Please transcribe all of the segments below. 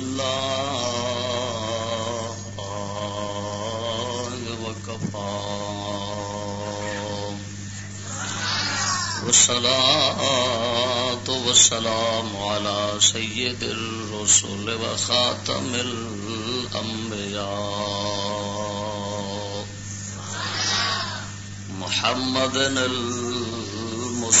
بالله وكفى. والصلاة والسلام على سيد الرسل وخاتم الأنبياء. محمد المصطفى.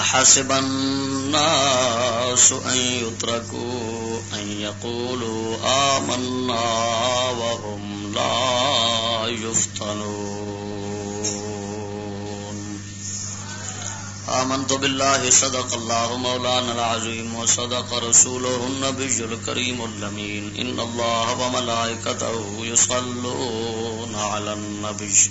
أحسب الناس أن يتركوا أن يقولوا آمنا وهم لا يفتنون. آمنت بالله، صدق الله مولانا العظيم وصدق رسوله النبي الكريم اللمين إن الله وملائكته يصلون على النبي.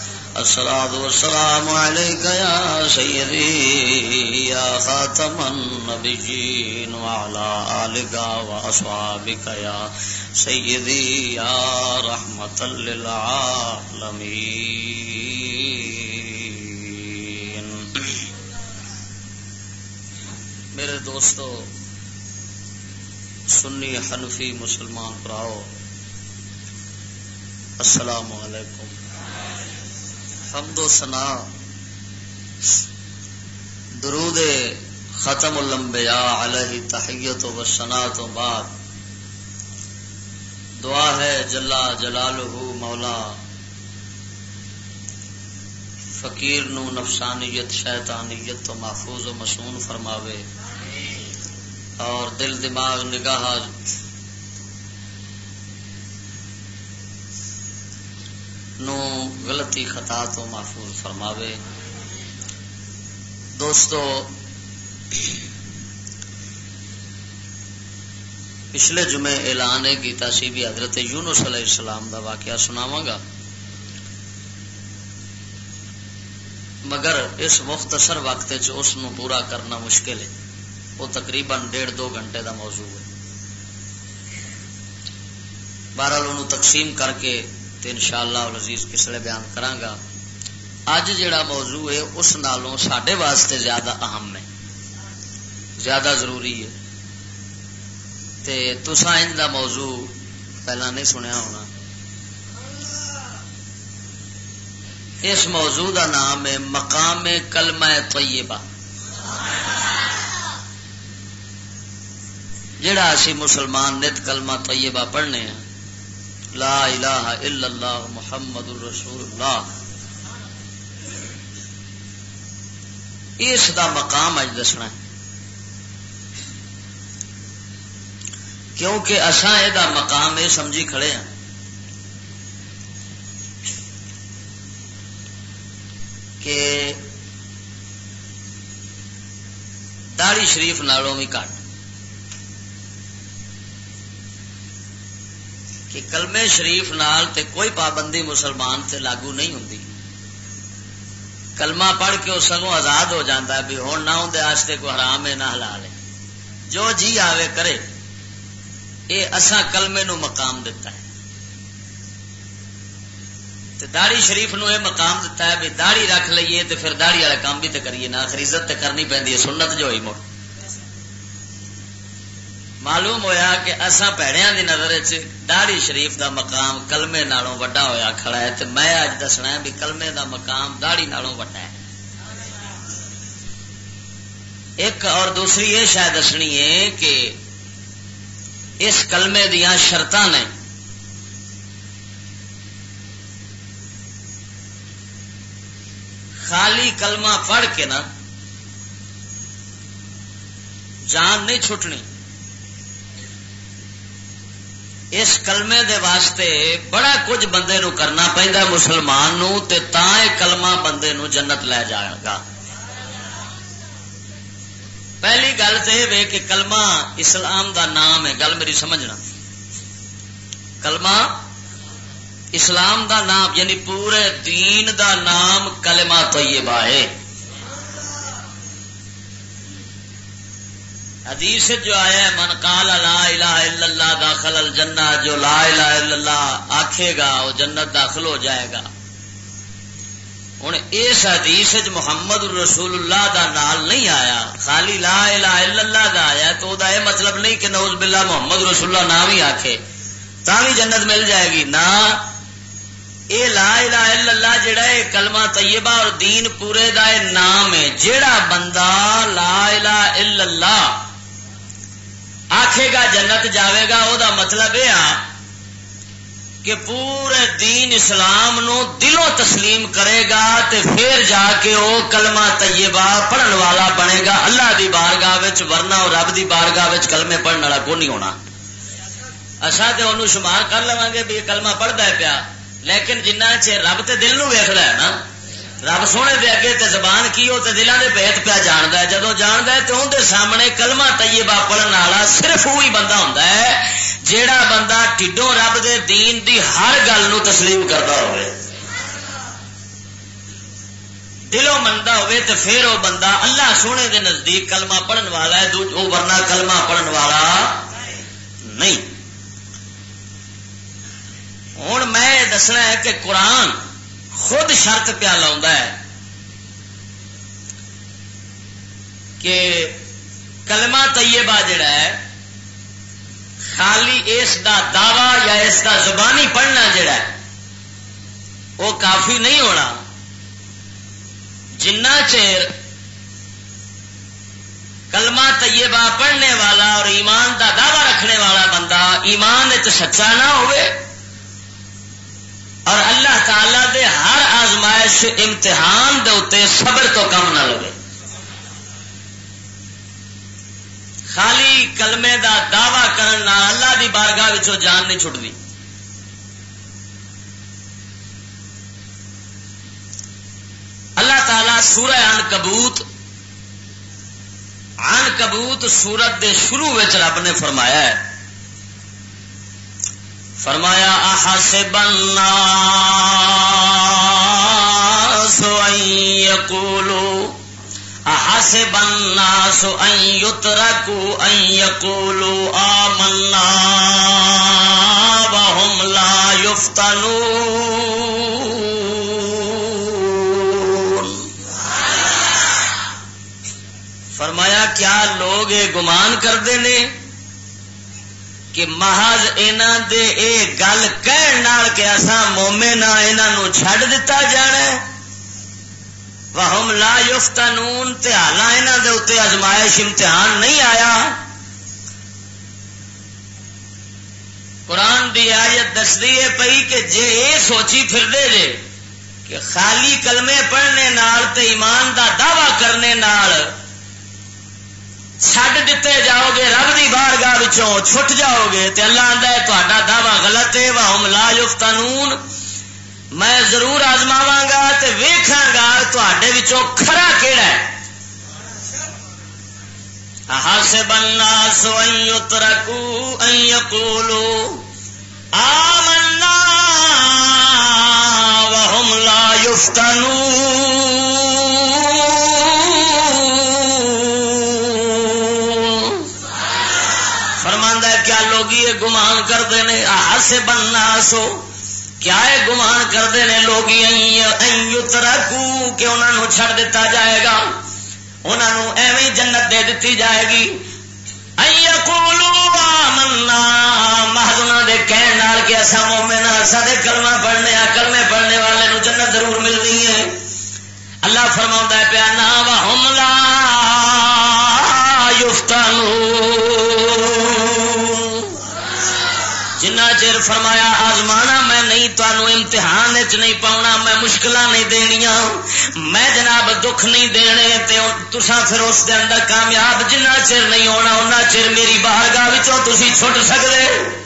السلام والسلام عليك يا سيدي، يا خاتم النبيين، وعلى آلك وأصحابك يا سيدي، يا رحمة للعالمين. میرے دوستو، سنی حنفی مسلمان پراؤ، السلام علیکم۔ حمد و سنا درود ختم الانبیاء علیہ تحیت و سنا تو بعد. دعا ہے جلا جلال مولا. فقیر نو نفسانیت، شیطانیت تو محفوظ و مسون فرماوے. اور دل دماغ نگاہ نو غلطی خطا تو محفوظ فرماوے۔ دوستو، پچھلے جمعے اعلان کیتا سی بھی حضرت یونس علیہ السلام دا واقعہ سناواں گا۔ مگر اس مختصر وقت اس نو پورا کرنا مشکل ہے۔ وہ تقریباً ڈیڑھ دو گھنٹے دا موضوع ہے۔ بہرحال تقسیم کر کے ان شاء اللہ عزیز کسلے بیان کرانگا اج جڑا موضوع ہے، اس نالوں سڈے واسطے زیادہ اہم ہے۔ زیادہ ضروری ہے۔ تے تسا ان دا موضوع پہلا نہیں سنیا ہونا۔ اس موضوع دا نام ہے مقام کلمہ طیبہ۔ جڑا اسی مسلمان نت کلمہ طیبہ پڑھنے ہیں۔ لا الہ الا اللہ محمد الرسول اللہ اس دا مقام اج دسنا ہے. کیونکہ اساں یہ مقام یہ سمجھی کھڑے ہیں کہ داڑی شریف نالوں بھی کٹ۔ کہ کلمے شریف نال تے کوئی پابندی مسلمان تے لاگو نہیں ہوں کلمہ پڑھ کے وہ سگوں آزاد ہو جاتا ہے بھی ہوں نہ ہوں کوئی حرام ہے نہ حلال ہے۔ جو جی آوے کرے یہ اصا کلمے نو مقام دیتا ہے۔ تے داڑی شریف نو یہ مقام دیتا ہے بھی داڑی رکھ لیے تے پھر داڑی والے کام بھی تے کریے، نہ خریزت تے کرنی پہ سنت جو ہوئی مڑ معلوم ہویا کہ اصا پیڑیا کی نظر داڑی شریف دا مقام کلمے نالوں وڈا ہویا کھڑا ہے تو میں اج دسنا ہے بھی کلمے دا مقام داڑی نالوں وڈا ہے۔ ایک اور دوسری یہ شاید دسنی ہے کہ اس کلمے دیا شرط نے خالی کلمہ پڑھ کے نا جان نہیں چھٹنی۔ اس کلمے دے واسطے بڑا کچھ بندے نو کرنا پہنتا مسلمان نو تے تا کلمہ بندے نو جنت لے جائے گا۔ پہلی گل تو یہ کہ کلمہ اسلام دا نام ہے، گل میری سمجھنا کلمہ اسلام دا نام یعنی پورے دین دا نام کلمہ طیبہ ہے۔ حدیث جو آیا ہے، من قال لا الہ الا اللہ داخل الجنہ، جو لا الہ الا اللہ آکھے گا، وہ جنت داخل ہو جائے گا۔ ہوں اس حدیث محمد رسول اللہ دا نال نہیں آیا، خالی لا الہ الا اللہ دا آیا تو دا یہ مطلب نہیں کہ نوز باللہ محمد رسول اللہ نام ہی آکھے، تا بھی جنت مل جائے گی۔ نہ اے لا الہ الا اللہ جڑا ہے، کلمہ طیبہ اور دین پورے دا نام ہے۔ جڑا بندہ لا الہ الا اللہ آخے گا جنت جاوے گا وہ مطلب یہ آ کہ پورے دین اسلام نو دلوں تسلیم کرے گا تے پھر جا کے وہ کلمہ طیبہ پڑھن والا بنے گا۔ اللہ دی بارگاہ وچ، ورنہ اور رب دی بارگاہ وچ کلمے پڑھنے والا کو نہیں ہونا۔ اصا تو انہوں شمار کر لوا گے بھی کلمہ پڑھتا ہے پیا، لیکن جنہ چر رب تے دل نو ویخد ہے نا رب سونے دے اگے تے زبان کی ہو تے دلان دے بہت پیا جاندا ہے۔ جدو جاندا ہے تے اون دے سامنے کلمہ طیبہ پڑھن والا صرف وہی بندہ ہوندا ہے جیڑا بندہ ٹڈوں رب دے دین دی ہر گل نو تسلیم کردا ہوئے۔ دلوں منتا ہوئے تے پھر وہ بندہ اللہ سونے دے نزدیک کلمہ پڑھن والا ہے وہ ورنہ کلمہ پڑھن والا نہیں۔ ہوں میں دسنا ہے کہ قرآن خود شرط پیا لا کہ کلمہ طیبہ جڑا ہے، خالی اس دا دعوی یا اس دا زبانی پڑھنا جڑا ہے، وہ کافی نہیں ہونا۔ جنا چیر کلمہ طیبہ پڑھنے والا اور ایمان دا دعوی رکھنے والا بندہ ایمان سچا نہ ہوئے اور اللہ تعالی دے ہر آزمائش امتحان دے صبر تو کم نہ لگے۔ خالی کلمے دا دعوی کرنا اللہ دی بارگاہ جان نہیں چھٹتی اللہ تعالی سورہ ان کبوت ان کبوت سورت دے شروع رب نے فرمایا ہے۔ فرمایا احسب الناس ان يقولوا احسب الناس ان يتركوا ان يقولوا آمنا وهم لا يفتنون فرمایا، کیا لوگ گمان کرتے ہیں کہ محض انہوں دے اے گل کہن کہ اصا مومے نہ ہاں، انہوں چڈ دتا جانا وہم لا یفتنون تے حالا انہوں دے اتنے ازمائش امتحان نہیں آیا۔ قرآن دی آیت دستی ہے پئی کہ جے اے سوچی پھر دے جے کہ خالی کلمے پڑھنے نال تے ایمان دا دعوی کرنے نال چڈ دیتے جاؤ گے رب کی بار گاہ چھٹ جاؤ گے تے اللہ آدھا تا دعوی غلط ہے وہ لا یفتنون میں ضرور آزماوا گا تے ویکھاں گا تے کھڑا کیڑا ہے حسب الناس ان يتركوا ان يقولوا آمنا وهم لا يفتنون یہ گمان کرتے ہیں آسے بننا سو۔ کیا ہے گمان کرتے ہیں لوگ کہ انہوں نے چھڑ دیتا جائے گا۔ انہوں ایویں جنت دے دیتی جائے گی۔ منا مہدنا دے کہنے کہ اصا مومن ہاں، سارے کلمہ پڑھنے آ کلمے پڑھنے والے نو جنت ضرور ملنی ہے۔ اللہ فرما پیا نا حملہ یفتانو چر فرمایا، آزمانا، میں نہیں تمہوں امتحان چ نہیں پاؤنا، میں مشکل نہیں دنیا میں جناب دکھ نہیں دینے تسا پھر اس دے اندر کامیاب جنہ چر نہیں ہونا ان چر میری باہر گاہ تھی چھٹ سکتے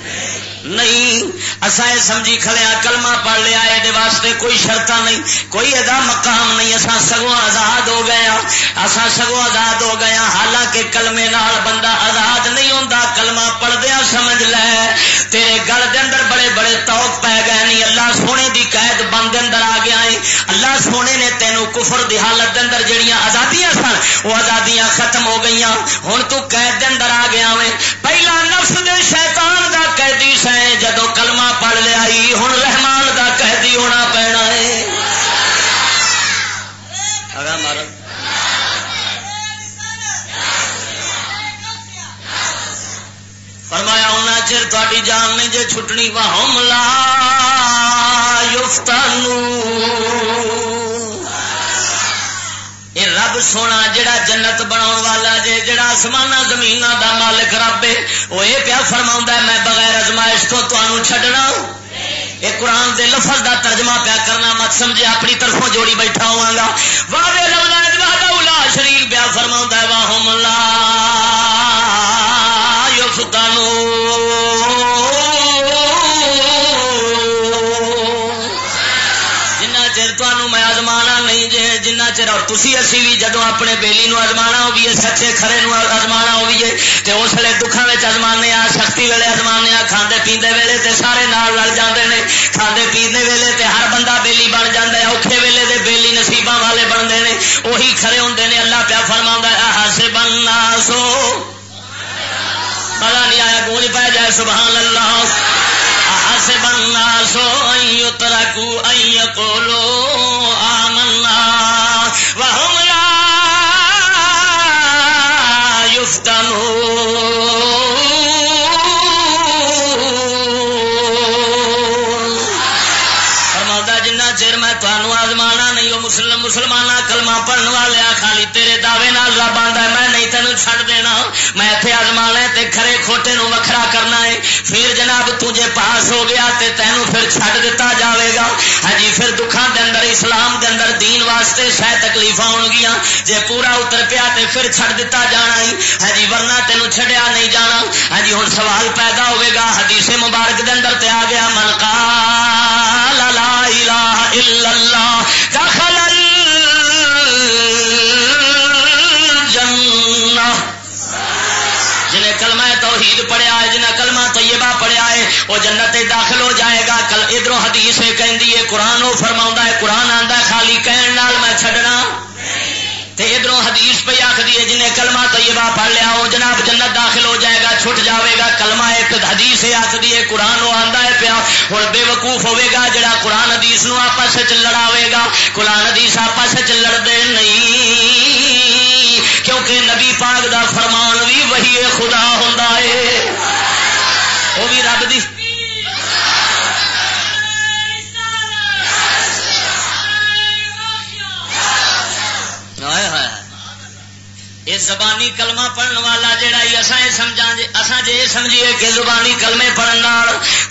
نہیں۔ اصا یہ سمجھی کھلیا، کلمہ پڑھ لیا یہ واسطے کوئی شرط نہیں، کوئی ادا مقام نہیں۔ اصا سگو آزاد ہو گیا ہاں۔ اصا سگو آزاد ہو گیا ہاں۔ حالانکہ کلمے نال بندہ آزاد نہیں ہوتا کلمہ پڑھدیا سمجھ لے۔ تیرے گل دے اندر بڑے بڑے توق پی گئے نہیں اللہ سونے دی قید بند اندر آ گیا ہے اللہ سونے نے تینوں کفر دی حالت دے اندر جڑیاں آزادیاں سن، وہ آزادیاں ختم ہو گئی ہوں تو قید دے اندر آ گیا میں پہلا نفس دے شیطان دا قیدی سن جدو کلمہ پڑھ لیا ہوں رحمان دا قیدی ہونا پینا ہے۔ فرمایا ہونا چر تاری جان نے جی چھٹنی، واہم لا یہ رب سونا جڑا جنت بنا والا جے، جڑا آسمان زمین دا مالک رب ہے، وہ یہ پیا فرما میں بغیر ازمائش تو تمہوں چڈنا یہ قرآن دے لفظ دا ترجمہ پیا کرنا، مت سمجھے، اپنی طرفوں جوڑی بیٹھا ہوا گا واہ لا شریف پیا فرما واہ ملا یو جنہ چر اسی بھی جدو اپنے بیلی نو ازما ہوئیے سچے کھڑے نو ازما ہوئیے تو اس ویلے دکھان میں ازمانے آ سختی ویلے ازمانے آ کھانے پیندے ویلے تے سارے نال لڑ جاندے نے کھانے پیندے ویلے تے ہر بندہ بیلی بن جاتا ہے اوکھے ویلے دے بیلی نصیباں والے بنتے ہیں وہی کھڑے ہوندے نے اللہ پیا فرما ہے بننا سو پتا نہیں آیا گونج پہ جائے سبحان اللہ حسب الناس ان يتركوا ان يقولوا آمنا وهم لا چر میں تمہوں آزمانا نہیں مسلم مسلمان کلمہ پڑھنے والے خالی تیرے دعوے نال رب آتا میں نہیں چھڑ دینا۔ میں اتنے آزمانا تے کھڑے کھوٹے نو وکھرا کرنا ہے۔ پھر جناب تجھے پاس ہو گیا تے تینوں پھر چھڑ دیتا جاوے گا۔ ہاں جی پھر دکھان دے اندر، اسلام دے اندر دین واسطے شاید تکلیف ہون گیا جے پورا اتر پیا تے پھر چھڑ دیتا جانا ہی ہاں جی ورنہ تینوں چھڑیا نہیں جانا۔ ہاں جی ہوں سوال پیدا ہوئے گا۔ حدیث مبارک دے اندر تے آ گیا، من قال لا الہ الا اللہ توحید پڑھیا ہے جنہیں کلمہ طیبہ پڑھیا ہے، وہ جنت داخل ہو جائے گا۔ کل ادھر حدیث کہ قرآن وہ فرما ہے، قرآن آتا خالی کہن نال میں چھڈنا۔ ادھر حدیث پہ آخری ہے، جنہیں کلمہ طیبہ پڑھ لیا، وہ جناب جنت داخل ہو جائے گا، چھٹ جاوے گا۔ کلمہ ایک حدیث آخری ہے، قرآن وہ آتا ہے پیا۔ ہوں بے وقوف ہوے گا، جڑا قرآن حدیث نو آپس لڑاوے گا۔ قرآن حدیث آپس لڑتے نہیں۔ کیونکہ نبی پاک دا فرمان بھی وہی خدا ہوں وہ بھی رب دی۔ یہ زبانی کلمہ پڑھن والا جہا ہی یہ سمجھا اصا جی یہ سمجھیے کہ زبانی کلمے پڑھن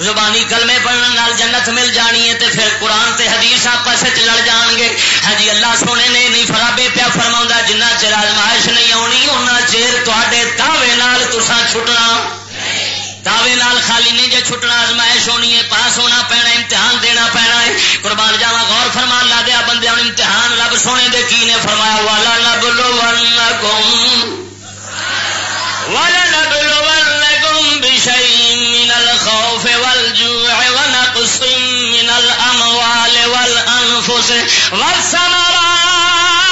زبانی کلمے پڑھن جنت مل جانی ہے تے پھر قرآن تے حدیث آپس لڑ جان گے۔ ہاں جی اللہ سونے نے نہیں فرابے پیا فرما جنہ چر آزمائش نہیں آنی ان چیر تے دعوے تسان چھٹنا دعوے نال خالی نہیں جے چھٹنا ازمائش ہونی ہے پاس ہونا پینا امتحان دینا پینا ہے قربان جاوا غور فرمان لا دیا بندے امتحان رب سونے دے کی نے فرمایا والا نبلو ونکم ولنبلونكم بشيء من الخوف والجوع ونقص من الأموال والأنفس والثمرات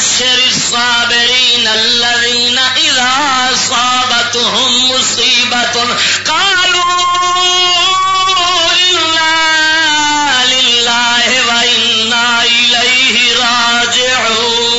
وبشر الصابرين الذين إذا أصابتهم مصيبة قالوا إنا لله وإنا إليه راجعون.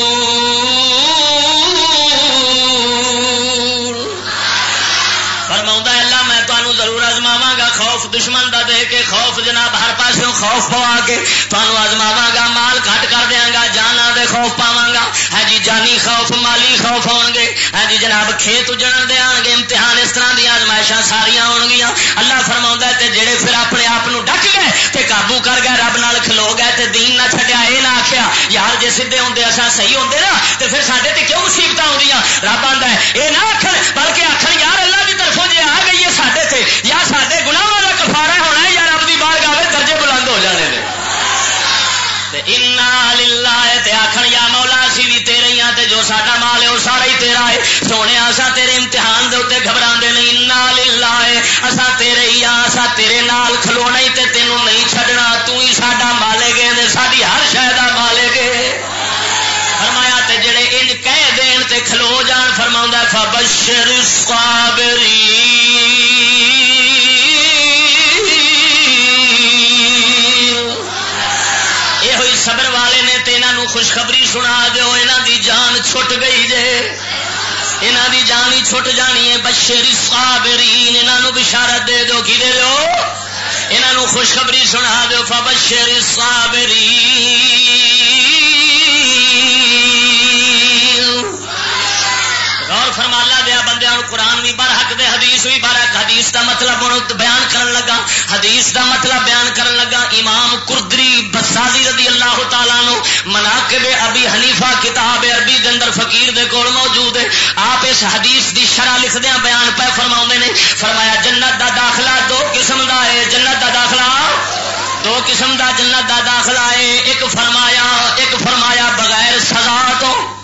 ضرور ازماوا گا، خوف دشمن دا دے کے خوف جناب ہر پاس خوف پوا کے تمہوں ازماوا گا، مال کٹ کر دیا گا، جانا دے خوف پاوا گا۔ ہے جی جانی خوف، مالی خوف ہو گے۔ ہاں جی جناب کھیت اجڑ دے آن گے، امتحان اس طرح دیا آزمائشاں ساریا ہو گیا اللہ فرما تے جڑے پھر اپنے آپ ڈک گئے تے قابو کر گئے، رب نال کھلو گئے تے دین نہ چھڈیا یہ نہ آخیا یار جی سیدے ہوں اصا صحیح ہوں نا تو پھر سارے تے کیوں مصیبت آدی رب آتا ہے یہ نہ آخر بلکہ آخر یار اللہ جی کی طرفوں جی آ گئی ہے سارے سے یا سارے گنا والا کفارا ہونا ہے یا رب کی بار گاوے درجے بلند ہو جانے نے تے آخر یا مولا اسی بھی تیرے ہاں تے جو ساڈا مال ہے وہ سارا ہی تیرا ہے سونے آسا تیرے امتحان دے اتنے گھبرا نہیں انا للہ ہے اسا تیرے ہی ہاں اسا تیرے نال کھلونا ہی تے تینوں نہیں چھڈنا تو ہی ساڈا مالے گے ساری ہر شہ کا مالے گے فرمایا تے جڑے ان کہہ دین تے کھلو جان فرما فبشر صابری سنا دیو یہاں دی جان چھٹ گئی جے۔ یہاں دی جان ہی چھٹ جانی ہے۔ بشری صابرین یہاں بشارت دے دو کی دے دو یہاں خوشخبری سنا دیو فبشر صابرین۔ غور فرمالا دیا۔ بندے قرآن بھی بار حق دے، حدیث بھی بار حق حدیث دا مطلب بیان کرن لگا۔ حدیث دا مطلب بیان کرن لگا۔ امام کردری بسازی رضی اللہ تعالیٰ نو مناقب ابی حنیفہ کتاب عربی دے اندر فقیر دے کول موجود ہے۔ آپ اس حدیث دی شرح لکھدیا بیان پہ فرما نے۔ فرمایا، جنت دا داخلہ دو قسم دا ہے۔ جنت دا داخلہ دو قسم دا، جنت دا داخلہ ہے۔ ایک فرمایا ایک فرمایا بغیر سزا تو،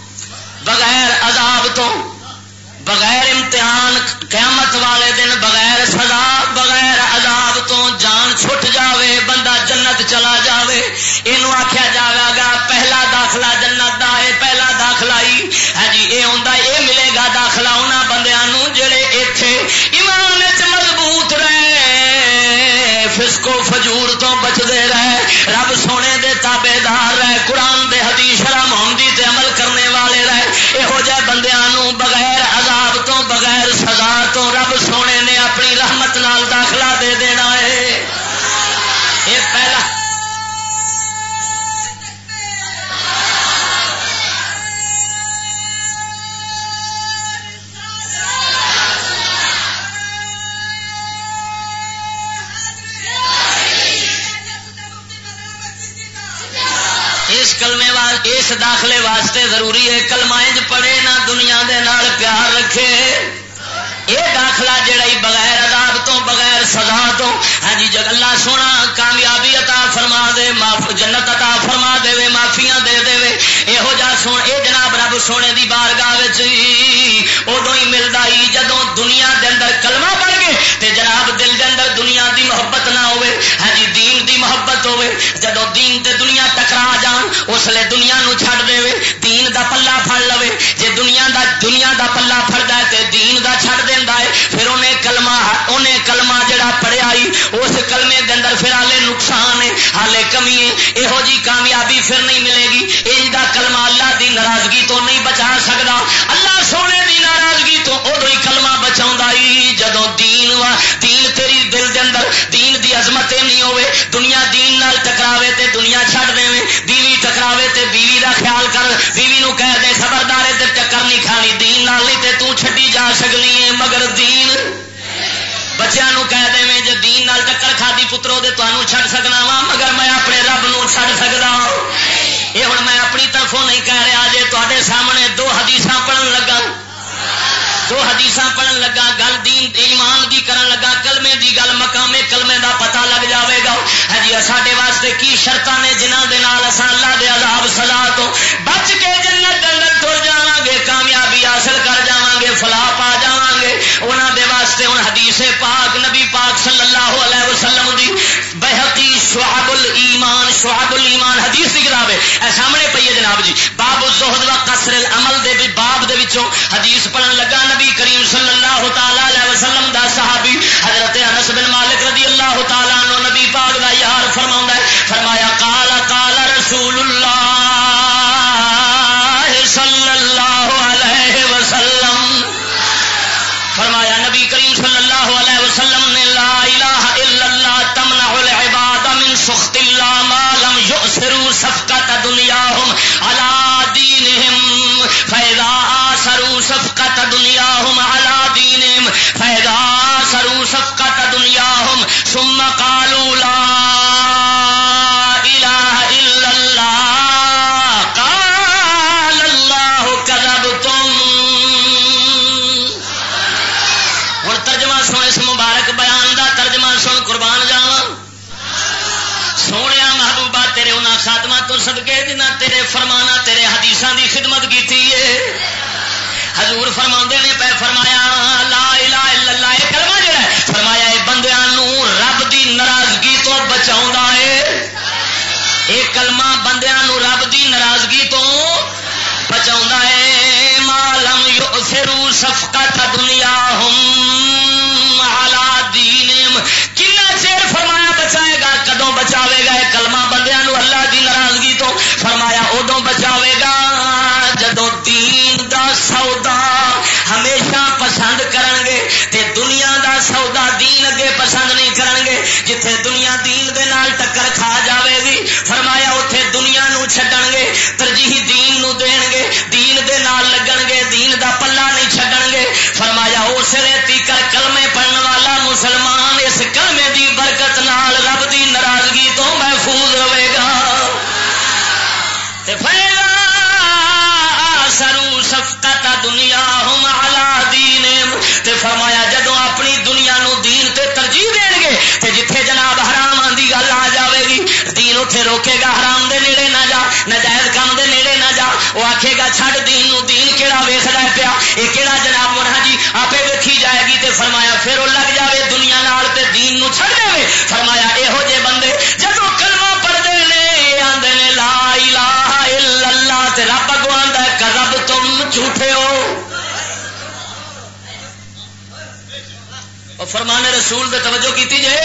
بغیر عذاب تو۔ بغیر امتحان، قیامت والے دن بغیر سزا، بغیر عذاب تو جان چھٹ جاوے، بندہ جنت چلا جاوے۔ یہ آخیا جائے گا پہلا داخلہ جنت دا ہے، پہلا داخلہ ہی۔ ہاں جی یہ ہوں اس داخلے واسطے ضروری ہے کلمائج پڑھے نہ دنیا دے نال پیار رکھے۔ یہ داخلہ جڑا ہی بغیر عذاب تو، بغیر سزا تو ہاں جی جگ اللہ سونا کامیابی عطا فرما دے، معاف، جنت عطا فرما دے وے معافیاں دے دے وے یہو جا سن اے جناب رب سونے دی بارگاہ وچ ادو ہی ملدا ہی، جدوں دنیا دے اندر کلمہ پڑھ کے تے جناب دل دے اندر دنیا دی محبت نہ ہوے ہاں جی دین دی محبت ہوے جدوں دین تے دنیا ٹکرا جان اس لیے دنیا نو چھڈ دے وے، دین دا پلہ پھڑ لوے، جے دنیا دا دنیا دا پلہ پھڑدا ہے تے دین دا چھڈ دے دینا ہے پھر انہیں کلمہ اس کلمے دے اندر پھر ہالے نقصان ہے ہالے کمی ہے یہو جی کامیابی پھر نہیں ملے گی۔ یہ کلمہ اللہ دی ناراضگی تو نہیں بچا سکتا اللہ سونے دی ناراضگی تو ادو ہی کلمہ بچا جدو دین وا، دین تیری دل دے اندر، دین دی عظمت نہیں ہوے دنیا دین نال ٹکراوے تے دنیا چھڈ دے بیوی ٹکراوے تے بیوی دا خیال کر، بیوی نو کہہ دے خبردار تے ٹکر نہیں کھانی، دین نال نہیں تے تو چھڈی جا سکنی ہے مگر دین بچوں کہہ دے میں جی دین نال ٹکر کھادی پترو دے تمہوں چھڈ سکنا وا، مگر میں اپنے رب نو چھڈ سکتا یہ ہاں۔ ہوں میں اپنی طرفوں نہیں کہہ رہا جی تے سامنے دو حدیث پڑھن لگا۔ دو حدیث پڑھن لگا، گل دین ایمان دی کرن لگا، کلمے دی گل مقامے کلمے دا پتہ لگ جاوے گا۔ ہاں جی ساڈے واسطے کی شرطاں نے جنہاں دے نال اساں اللہ دے عذاب سزا تو بچ کے جنت جنت تر سامنے پی ہے جناب جی۔ باب زہد و قصر العمل دے بھی باب دے وچوں دنیا ہم اللہ دین فیضا سرو سب کا دنیا ہم سم کالو لا سن، اس مبارک بیان ترجمہ سن، قربان سونے محبوبہ تیرے خاتمہ تو فرمانا تیرے حدیثاں دی خدمت کیتی حضور فرما نے پہ فرمایا، لا الہ الا اللہ، یہ کلمہ جڑا ہے، فرمایا یہ بندیاں رب دی ناراضگی تو بچاؤں ہے۔ یہ کلمہ بندیاں رب دی ناراضگی تو بچاؤں ہے۔ مالم یؤثروا صفقت دنیا ہم علی دینم کنا چیر فرمایا بچائے گا، کدوں بچاوے گا؟ اتے روکے گا حرام دے نیڑے نہ جا نجائز کام دے نیڑے نہ جا وہ آکھے گا چھڑ دین نو دین کیڑا ویکھدا ہے پیا اے کیڑا جناب مرحا جی آپے ویکھی جائے گی تے فرمایا پھر وہ لگ جاوے دنیا نال تے دین نو چھڑ دے فرمایا اے ہو جے بندے جدو کلمہ پڑھ دے نے آندے نے لا الہ الا اللہ تے رب اگوان دا کذب تم جھوٹے ہو فرمانے رسول دے توجہ کیتی جے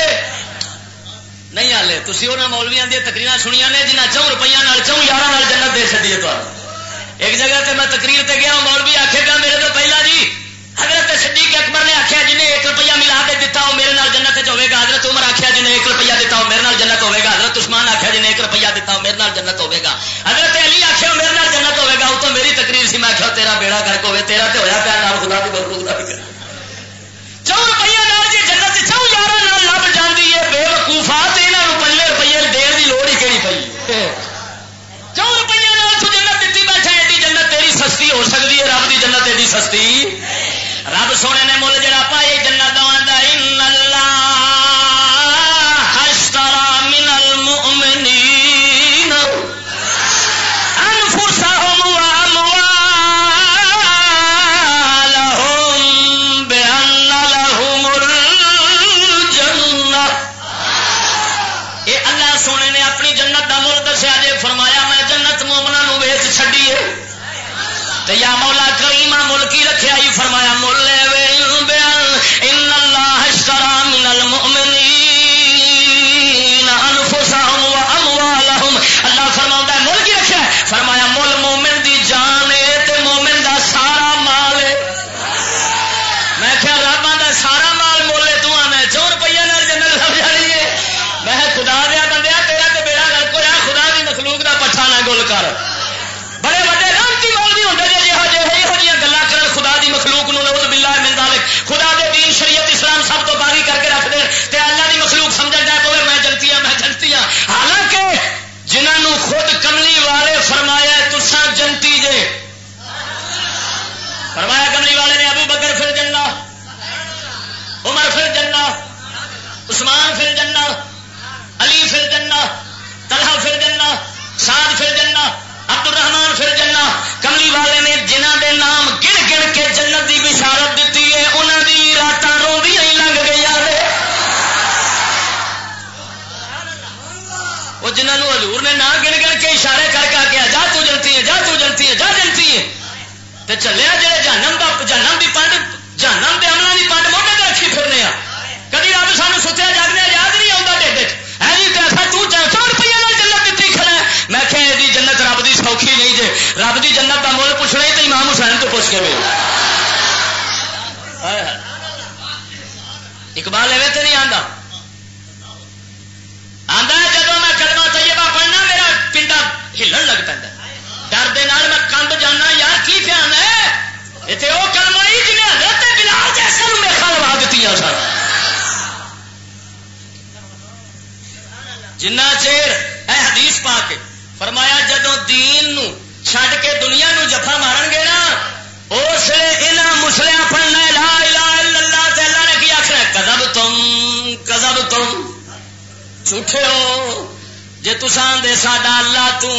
نہیں ہالے تھی وہ مولویا دیا تقریر سنیا نے جنہیں چون روپیہ چون یار جنت دے چی تو ایک جگہ تے میں تقریر تے گیا مولوی آخے گا میرے تو پہلا جی حضرت صدیق اکبر نے آخیا جنہیں ایک روپیہ ملا کے دتا، وہ میرے نال جنت ہوے گا۔ حضرت عمر آخیا جنہیں ایک روپیہ دتا، وہ میرے نال جنت ہوے گا۔ حضرت عثمان آخیا جنہیں ایک روپیہ دتا، وہ میرے نال جنت ہوے گا۔ حضرت علی آخیا میرے نال جنت ہوے گا۔ وہ تو میری تقریر سی، میں آخیا تیرا بیڑا کر ہوے، تیرا تو ہوا پیا نام خدا کی برکت چون روپیہ جتوں یار لب جاتی ہے بے وقوفا تو یہاں پنجے روپیے دیر کی لوڑ ہی کہڑی پی چون روپیے جنت دیتی بیٹھا ایڈی جنت تیری سستی ہو سکتی ہے رب کی جنت ایڈی سستی رب سونے نے مل جڑا پائی جنت یا مولا کریما مل کی ہی فرمایا، مل ان اللہ من المؤمنین انفسهم واموالهم اللہ ہے فرمایا مومن دی جان ہے تے مومن دا سارا مال ہے میں کیا دا سارا مال مولے تو آنا چون روپیہ نال جنت جانی ہے میں خدا دیا بندیا تیرا تے بیڑا گھر کو خدا دی مخلوق دا پٹھا نہ گل کر۔ مخلوق نو نوز باللہ من ذالک خدا دے دین شریعت اسلام سب تو باغی کر کے رکھ دے تے اللہ دی مخلوق سمجھ جائے تو میں جلتی ہوں میں جلتی ہوں حالانکہ جنہوں خود کملی والے فرمایا تسا جنتی جے۔ فرمایا کملی والے نے ابو بکر پھر جنہ عمر پھر جنہ عثمان پھر جنہ علی پھر جنہ طلحہ پھر جنہ سعد پھر جنہ عبد الرحمان پھر جنہ کملی والے نے جنہ دے نام گن گن کے جنت دی بشارت دیتی ہے انہوں دی رات رو لنگ گئی وہ جنہوں حضور نے نہ گن گن کے اشارے کر کے جا تو جلتی ہے، جا تو جلتی ہے، جا جلتی ہے۔ تو چلیا جی جانم کا جانم کی پنڈ جانم کے عملوں کی پنڈ موٹے تو رکھی پھرنے کدی رب سانو ستیا جاگنے یاد نہیں آتا ڈیڈ ہے جی ایسا تو روپیے جنت دیتی کھڑا میں سوکھی نہیں جی رب کی جنت کا مل پوچھنا تو امام حسین تو پوچھ کے بھی اقبال ایویں تو نہیں آتا آتا ہے جب میں کلمہ طیبہ پڑھنا میرا پنڈا ہلن لگ پہ ڈر دے میں کند جانا، یار کی دھیان ہے؟ اتنے وہ کلمہ ہی جنہیں حضرت بلال جیسے میخا لوا دیتی سر جنہ چیر اے حدیث پا کے فرمایا جدو دین نو چھڈ کے دنیا نو جفا مارن گے نا، اس لیے یہاں مسلیا پڑھنا لا لا اللہ تلا نے کی آخر کدب تم کدب تم۔ جھوٹے ہو۔ جی تسان دے ساڈا اللہ تو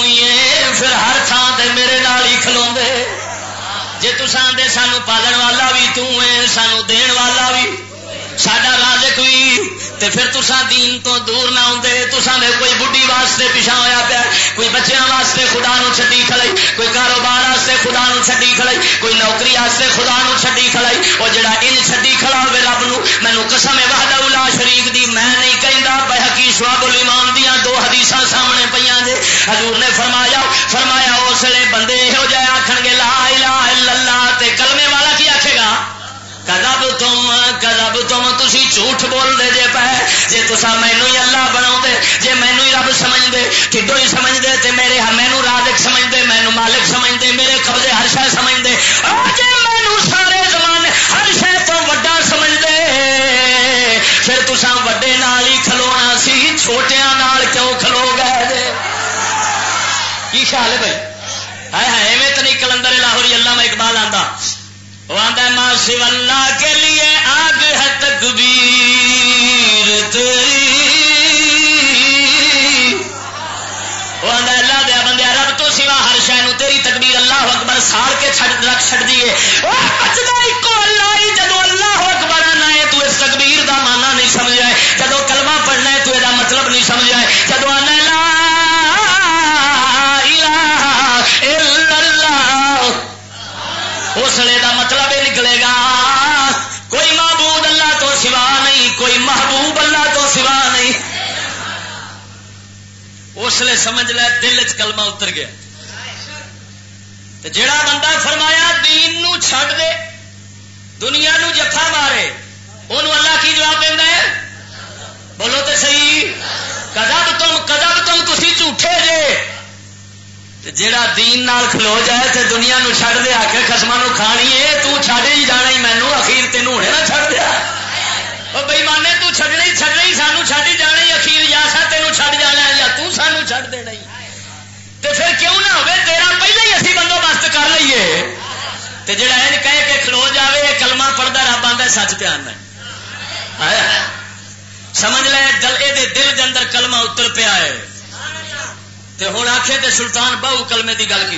پھر ہر تھان تے میرے نال ہی کھلو جی تسان دے سانو پالن والا بھی تے سانو دین والا بھی۔ سڈا رازق بھی تے پھر تسا دین تو دور نہ آتے تسا نے کوئی بڑھی واسطے پیچھا ہوا پیا کوئی بچیاں واسطے خدا نو چڈی کھڑائی کوئی کاروبار واسطے خدا نو چڈی کھڑائی کوئی نوکری واسطے خدا نو چڈی کھڑائی وہ جڑا ان چڈی کھڑا ہوے رب نو، مینو قسم وحدہ الا شریک دی میں نہیں کہندا بہکی شعب الایمان دیاں دو حدیثاں سامنے پیاں جے حضور نے فرمایا فرمایا اس لیے بندے یہو جہ آخن گے، لا الہ الا اللہ، تے کلمے والا کی آکھے کدب تم کدب تم تھی جھوٹ بول دے جے پہ جی تصا مینو ہی اللہ بنا جی مینو ہی رب سمجھ دے کدو ہی سمجھ دے تے میرے مینو رادک سمجھ دے مینو مالک سمجھ دے میرے قبضے ہر شہ سمجھ دے جی مینو سارے زمانے ہر شہ تو وڈا سمجھ دے پھر تسا وڈے نال ہی کھلونا سی چھوٹیا نال کیوں کھلو گئے جے کی خیال ہے بھائی ایویں تو نہیں کلندر لاہوری اللہ میں اقبال آتا ماسی اللہ کے لیے آگ ہے تکبیر تیری۔ اللہ دیا بندے رب تو سوا ہر شہ تیری تکبیر اللہ اکبر ساڑ کے رکھ چڑ دیے اللہ ہی، جدو اللہ اکبر آنا ہے، تو اس تکبیر دا مانا نہیں سمجھا ہے۔ جدو کلمہ پڑھنا ہے، تو یہ مطلب نہیں سمجھا ہے۔ اسلے کا مطلب یہ نکلے گا۔ کوئی محبوب اللہ تو سوا نہیں، کوئی محبوب اللہ تو سوا نہیں۔ اس لیے سمجھ لے، دل چ کلمہ اتر گیا۔ جڑا بندہ فرمایا، دین نو چھڈ دے، دنیا نو جفا مارے ان اللہ کی جواب دینا ہے؟ بولو تو صحیح۔ کدب تم کدب تم تھی جھوٹے جے جیڑا دین نال کھلو جائے تے دنیا نو چھڑ دے آ کے خسما نو کھانی ہے، تو چھڑ ہی جانا ہی مینو اخیر تین ہونے نہ چھڑ دیا۔ بئی مانے تو چھڑنا ہی چھڑنا ہی، سانو چھڑ ہی جانا ہی اخیر یا سا تینوں چھڑ جانا یا تو سانو چھڑ دینا ہی تے پھر کیوں نہ ہوئے؟ تیرا پہلے ہی اسی بندوبست کر لیے تے جڑا یہ کہہ کے کھلو جاوے کلمہ پڑھتا رب آتا سچ پیان سمجھ لے، دل یہ دل کے اندر کلمہ اتر پیا ہے۔ تے ہوں آخے تے سلطان بہو کلمے کی گل کی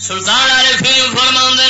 سلطان عارفین فیم فرما نے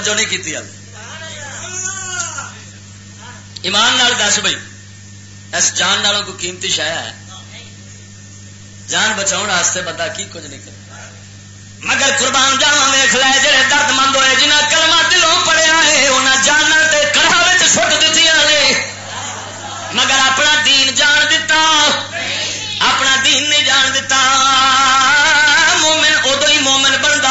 توجہ نہیں کی ایمان نال دس بھائی، اس جان نالوں کو قیمتی شایا ہے؟ جان بچاؤ واسطے بندہ کی کچھ نہیں کرتا مگر قربان جانا ویخ لے، جڑے درد مند ہوئے جنہ کلمہ دلوں پڑیا ہے انہیں جانا کڑا سٹ دیتی نے۔ مگر اپنا دین جان دیتا اپنا دین نہیں جان دیتا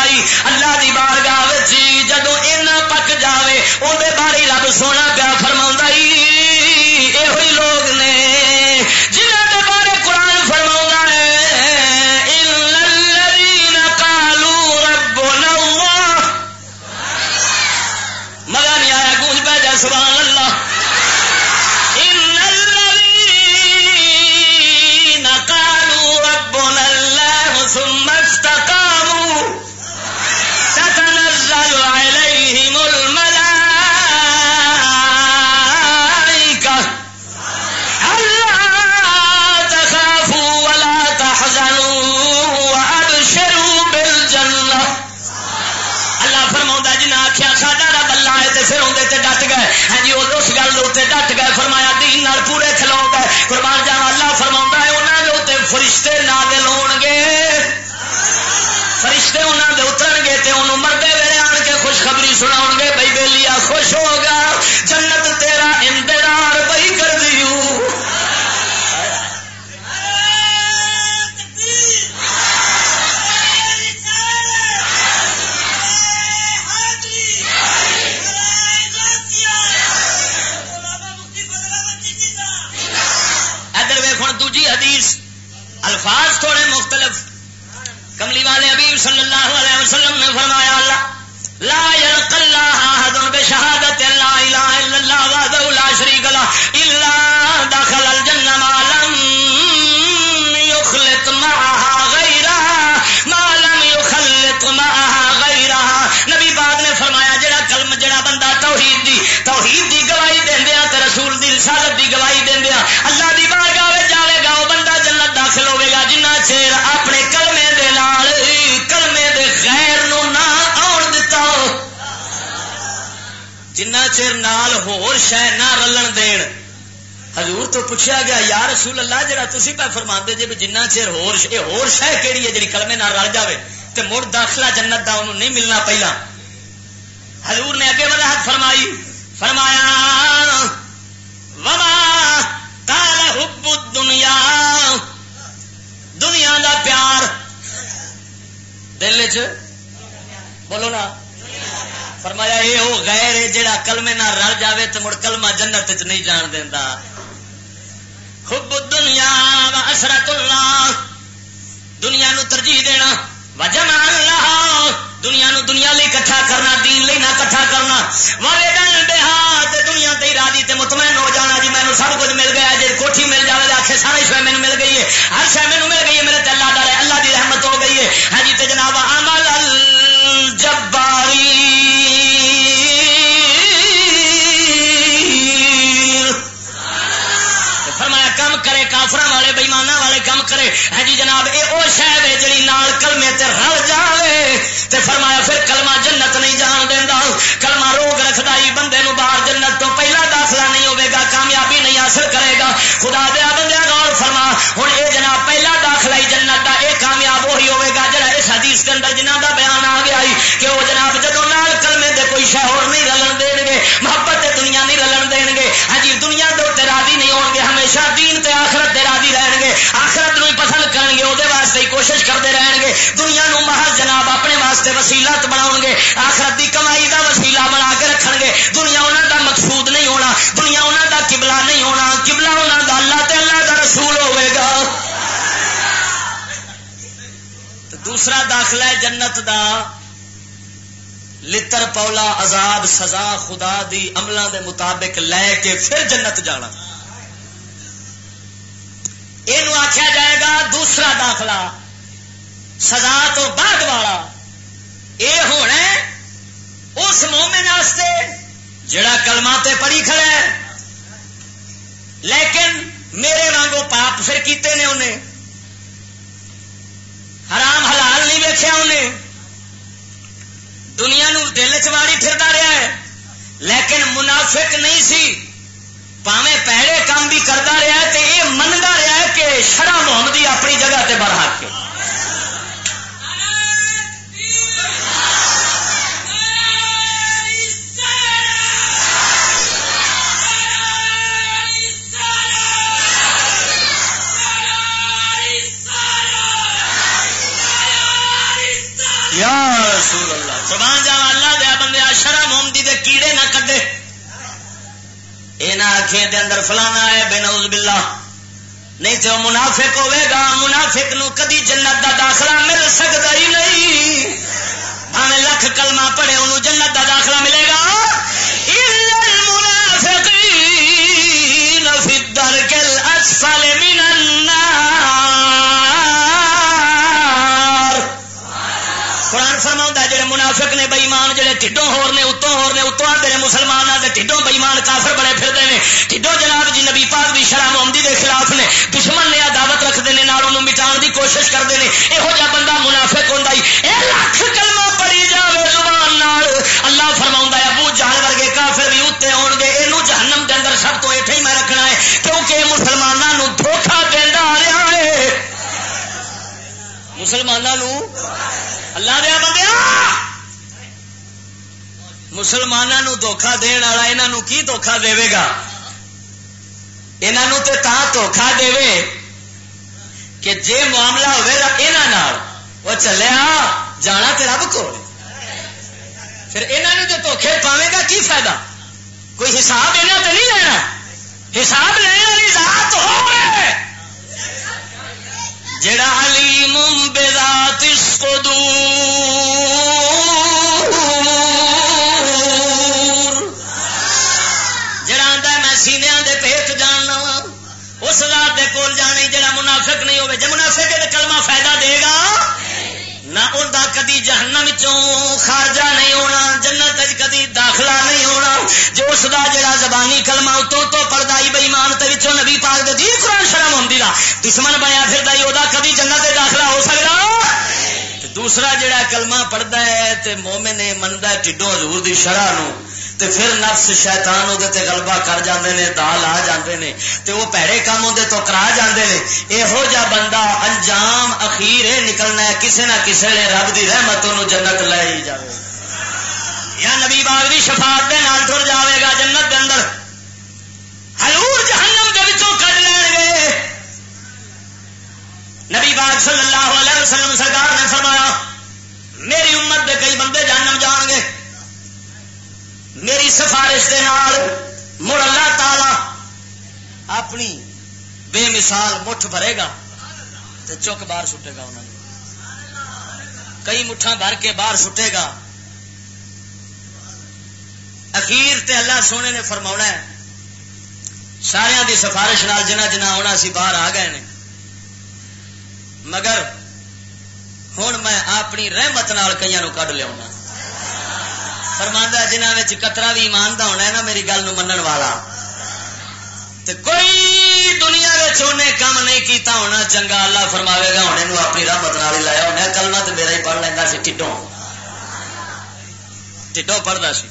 مومن بنتا اللہ کی بار گاہ جی، جدو اینا پک جائے اندر بارے رب سونا پیا فرما یہ لوگ نے جنہوں کے بارے قرآن فرما مزہ نہیں آیا، گونج پہ جا سبحان اللہ پھر اندر ڈٹ گئے. ہاں جی اس گل کے ڈٹ گئے، فرمایا دین نال پورے کھلو گئے قربان جانا اللہ فرما ہے انہوں کے فرشتے نادل ہو گے تو پوچھا گیا، یا رسول اللہ، جڑا تسی پہ فرما دے جی جنہ چیر ہور شے ہور شے کیڑی ہے جڑی کلمے نال رل جاوے تے مڑ داخلہ جنت دا انہوں نہیں ملنا پہلا. حضور نے اگے وضاحت فرمائی، فرمایا، وما کال حب دنیا دنیا دا پیار دل چ بولو نا۔ فرمایا یہ وہ غیر جڑا کلمے نہ رل جاوے تو مڑ کلمہ جنت چ نہیں جان دینا حب دنیا و اثرت اللہ دنیا نو ترجیح دینا وجم اللہ. دنیا نو دنیا لی کٹھا کرنا، دین لی نہ کٹھا کرنا. والے دن بہاد دنیا تے راضی تے مطمئن ہو جانا جی مینو سب کچھ مل گیا جی کوٹھی مل جائے آخر ساری شہ مینو مل گئی ہے۔ ہر شہ مینو مل گئی ہے، میرے تے اللہ ڈالے اللہ دی رحمت ہو گئی ہے۔ ہاں جی تے جناب، عمل الجباری ہاں جی جناب یہ وہ شہر ہے جی نال کلمے تے رل جائے تے فرمایا پھر کلمہ جنت نہیں جان دینا کلمہ روگ رکھتا ہی بندے نو باہر جنت تو پہلا داخلہ نہیں ہوئے گا، کامیابی نہیں حاصل کرے گا۔ خدا دیا بندیا غور فرما ہوں اے جناب، پہلا داخلہ ہی جنت کا یہ کامیاب وہی ہوے گا جڑا اس حدیث کے اندر جنہ کا بیان آ گیا ہی کہ وہ جناب جدوں لال کلمے دے کوئی شہور نہیں رلن دین گے محبت تے دنیا نہیں رلن دین گے ہاں جی دنیا دے راضی نہیں ہون گے ہمیشہ دین تے آخرت دے راضی رہن گے آخرت نو پسند کرن گے او داخلہ ہے جنت دا، لتر پولا عذاب سزا خدا دی عملوں دے مطابق لے کے پھر جنت جانا۔ یہ آخیا جائے گا دوسرا داخلہ، سزا تو بعد والا۔ یہ ہونا اس مومن واسطے جڑا کلمہ تے پڑھی کھڑا ہے۔ لیکن میرے وانگو پاپ پھر کیتے نے انہیں۔ حرام حلال نہیں ویکیا انہیں۔ دنیا نو دل چواڑی پھرتا رہا ہے۔ لیکن منافق نہیں سی۔ پاوے پیڑے کام بھی کرتا رہا ہے تے یہ منگا رہا ہے کہ شرح محمدی اپنی جگہ تے برہ کے یہ نہ آخے دے اندر فلانا ہے، بے نوز باللہ۔ نہیں تو منافق ہوے گا، منافق نو کدی جنت دا داخلہ مل سکتا ہی نہیں۔ ہمیں لکھ کلمہ پڑھے، انہوں جنت دا داخلہ ملے گا۔ المنافقین فی الدرک الاسفل من النار۔ منافق نے بئیمان جڑے ٹھڈوں ہور نے، اتوں ہور نے، اتوں آتے ہیں مسلمان آتے ٹھڈوں بئیمان کافر بڑے پھرتے ہیں ٹھڈوں جناب جی نبی پاک بھی شرح محمدی کے خلاف نے۔ دشمن نے دعوت رکھتے ہیں نال انہوں مٹان دی کوشش کرتے ہیں یہو جہ بندہ منافق ہوں لکھ کلمہ پڑی جائے زبان نال۔ اللہ فرما ہے، ابو جہل ورگے کافر بھی اتنے ہو گے۔ یہ جہنم کے اندر سب تو ایٹھے ہی میں رکھنا ہے، کیونکہ مسلمانوں دھوکھا دینا رہا ہے۔ مسلمانوں اللہ دیا بندیا مسلمانوں دھوکھا دن والا یہاں کی دھوکھا دے گا؟ یہاں تا دھوکھا دے کہ جے معاملہ ہوئے یہاں وہ چلیا جانا تو رب کو پھر یہاں جو دھوکھے پاوے گا کی فائدہ؟ کوئی حساب یہاں تو نہیں لینا۔ حساب لینے والی ذات ہو جڑا علی ممبے رات اس دے کول جانے، جڑا منافق نہیں ہوگا جب منافق ہے کلمہ فائدہ دے گا؟ نہ انہیں کدی جہنم خارجہ نہیں ہونا، جنت کدی داخلہ نہیں ہونا۔ جو اس کا جڑا زبانی کلمہ اتوں تو پڑتا ہی بئیمان تو نبی پاک دے دین قرآن شرم ہوتی دا۔ دشمن بنیا پھر وہ کدی جنت داخلہ ہو سکتا دوسرا جڑا کلمہ پڑھتا ہے، تے مومن منتا ہے، ٹھڈو حضور دی شرح نو۔ تے پھر نفس شیطان وہ غلبہ کر جاندے نے، دال آ جاندے نے، تے وہ پیڑے کام اندر تو کرا جاندے نے۔ یہو جا بندہ انجام اخیر یہ نکلنا ہے، کسے نہ کسے نے رب دی رحمت انہوں جنت لے ہی جائے یا نبی باغ بھی شفاعت دے نال ٹر جاوے گا جنت دے اندر۔ حضور جہنم کے وچوں کڈ لین گے۔ نبی باغ صلی اللہ علیہ وسلم سرکار نے فرمایا، میری امت دے کئی بندے جہنم جان گے۔ میری سفارش دے نال مڑ اللہ تعالی اپنی بے مثال مٹھ بھرے گا تو چک باہر سٹے گا انہوں نے کئی مٹھا بھر کے باہر سٹے گا۔ اخیر تے اللہ سونے نے فرما ہے سارا دی سفارش نال جنہ جنہ آنا سی باہر آ گئے نے۔ مگر ہوں میں اپنی رحمت نال کئی نو لیا فرماندہ جنہوں کترا بھی ایمان دا ہونا ہے نا، میری گل من والا۔ تے کوئی دنیا انہیں کام نہیں کیتا ہونا، چنگا اللہ فرماوے گا ہوں اپنی رحمت نال ہی لایا۔ ہونا کلمہ تو میرا ہی پڑھ لینا سی ٹھڈوں ٹھڈوں پڑھتا سی۔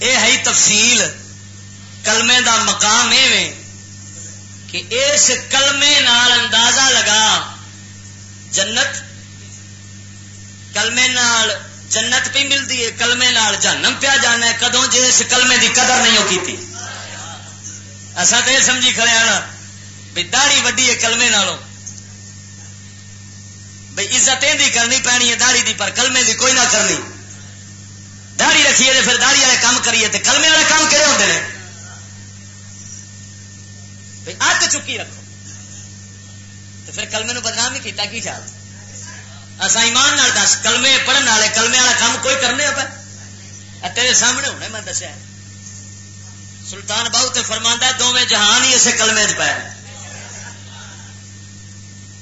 اے ہے تفصیل، کلمے دا مقام ایویں کہ اس کلمے نال اندازہ لگا، جنت کلمے نال جنت پہ ملتی ہے، کلمے نال جہنم پیا جانا ہے، کدوں جی اس کلمے دی قدر نہیں ہو کی اصا تو یہ سمجھی کھڑے ہاں آنا بھی داڑی وڈی ہے کلمے نالوں۔ بھائی عزت دی کرنی پینی ہے داڑی دی، پر کلمے دی کوئی نہ کرنی۔ داڑی رکھیے پھر داڑی والے کام کریے تو کلمے والے کام کہڑے ہوتے ہیں ات چکی رکھو۔ تو پھر کلمے نو بدنام نہیں کیتا، کی خیال؟ اصا ایمان نال دس، کلمے پڑھنے والے، کلمے والا کام کوئی کرنے پہ تیرے سامنے ہونے میں دسیا سلطان بہو تو فرما دونوں جہان ہی اسے کلمے چ پائے۔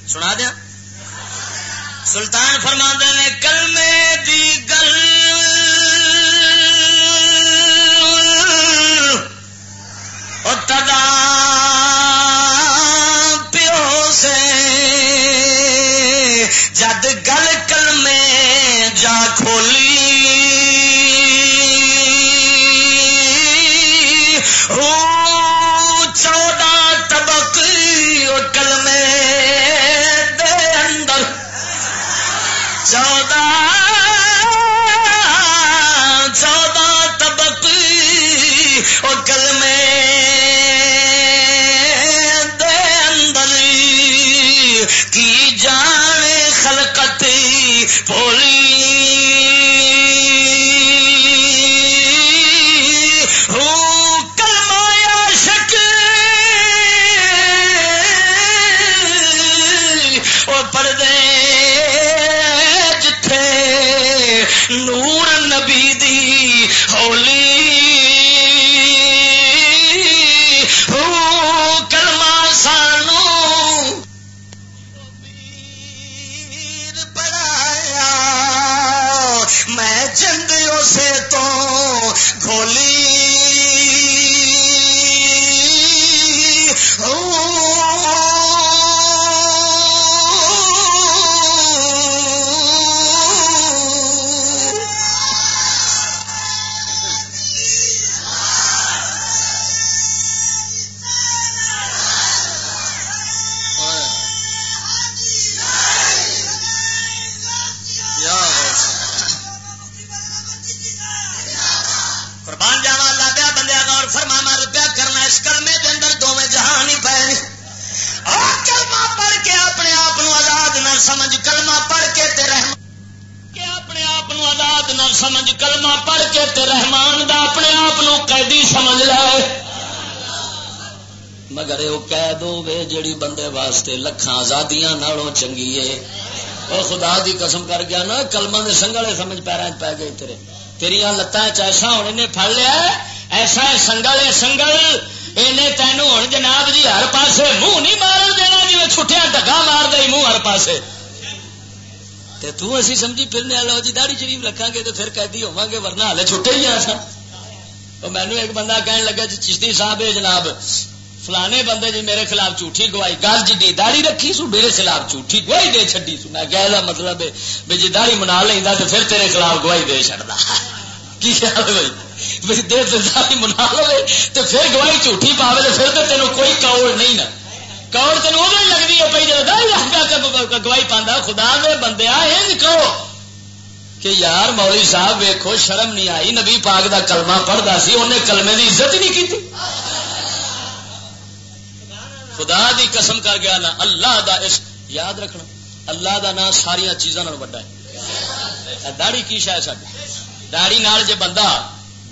سنا دیا؟ سلطان فرما نے کلمے دی گل تدا جد گل کلمے جا کھولی بولی لکھان آزادیاں نالوں چنگی ہے اور خدا دی قسم کر گیا نا کلما کے سنگلے سمجھ پیروں پی گئے تیرے۔ تیریا لتان چیسا ہوں نے پڑ لیا ایسا سنگل سنگل۔ انہیں تینوں ہوں جناب جی ہر پاسے منہ نہیں مار دینا جی چھٹیا ڈگا مار دے منہ ہر پاسے۔ تے تو اسی سمجھی پھرنے والا جی داڑی شریف رکھا گے تو پھر قیدی ہوا گے، ورنہ ہالے چھٹے ہی آ سا مینو ایک بندہ کہنے لگا جی چشتی صاحب ہے جناب۔ فلانے بندے جی میرے خلاف جھوٹھی گواہی، گل جی داڑی رکھی سو، میرے خلاف جھوٹھی گواہی دے چڈی سو۔ میں کہہ مطلب ہے جی داڑی منا لینا تو پھر تیرے خلاف گواہی دے چڑتا کی خیال ہے بھائی دے داڑی منا لو تو پھر گواہی جھوٹھی پاوے تو پھر تو تینوں کوئی کوڑ نہیں نا۔ کوڑ تین ادو لگتی ہے پی جب داڑی گواہی پہ خدا دے بندے کہو کہ یار مولوی صاحب ویکو شرم نہیں آئی۔ نبی پاک دا کلمہ پڑھتا سی انہیں کلمے کی عزت نہیں کی خدا دی قسم کر گیا نا اللہ دا اس یاد رکھنا اللہ دا نام ساریا چیزوں وڈا ہے۔ داڑی کی شاید ساری داڑی نال جے بندہ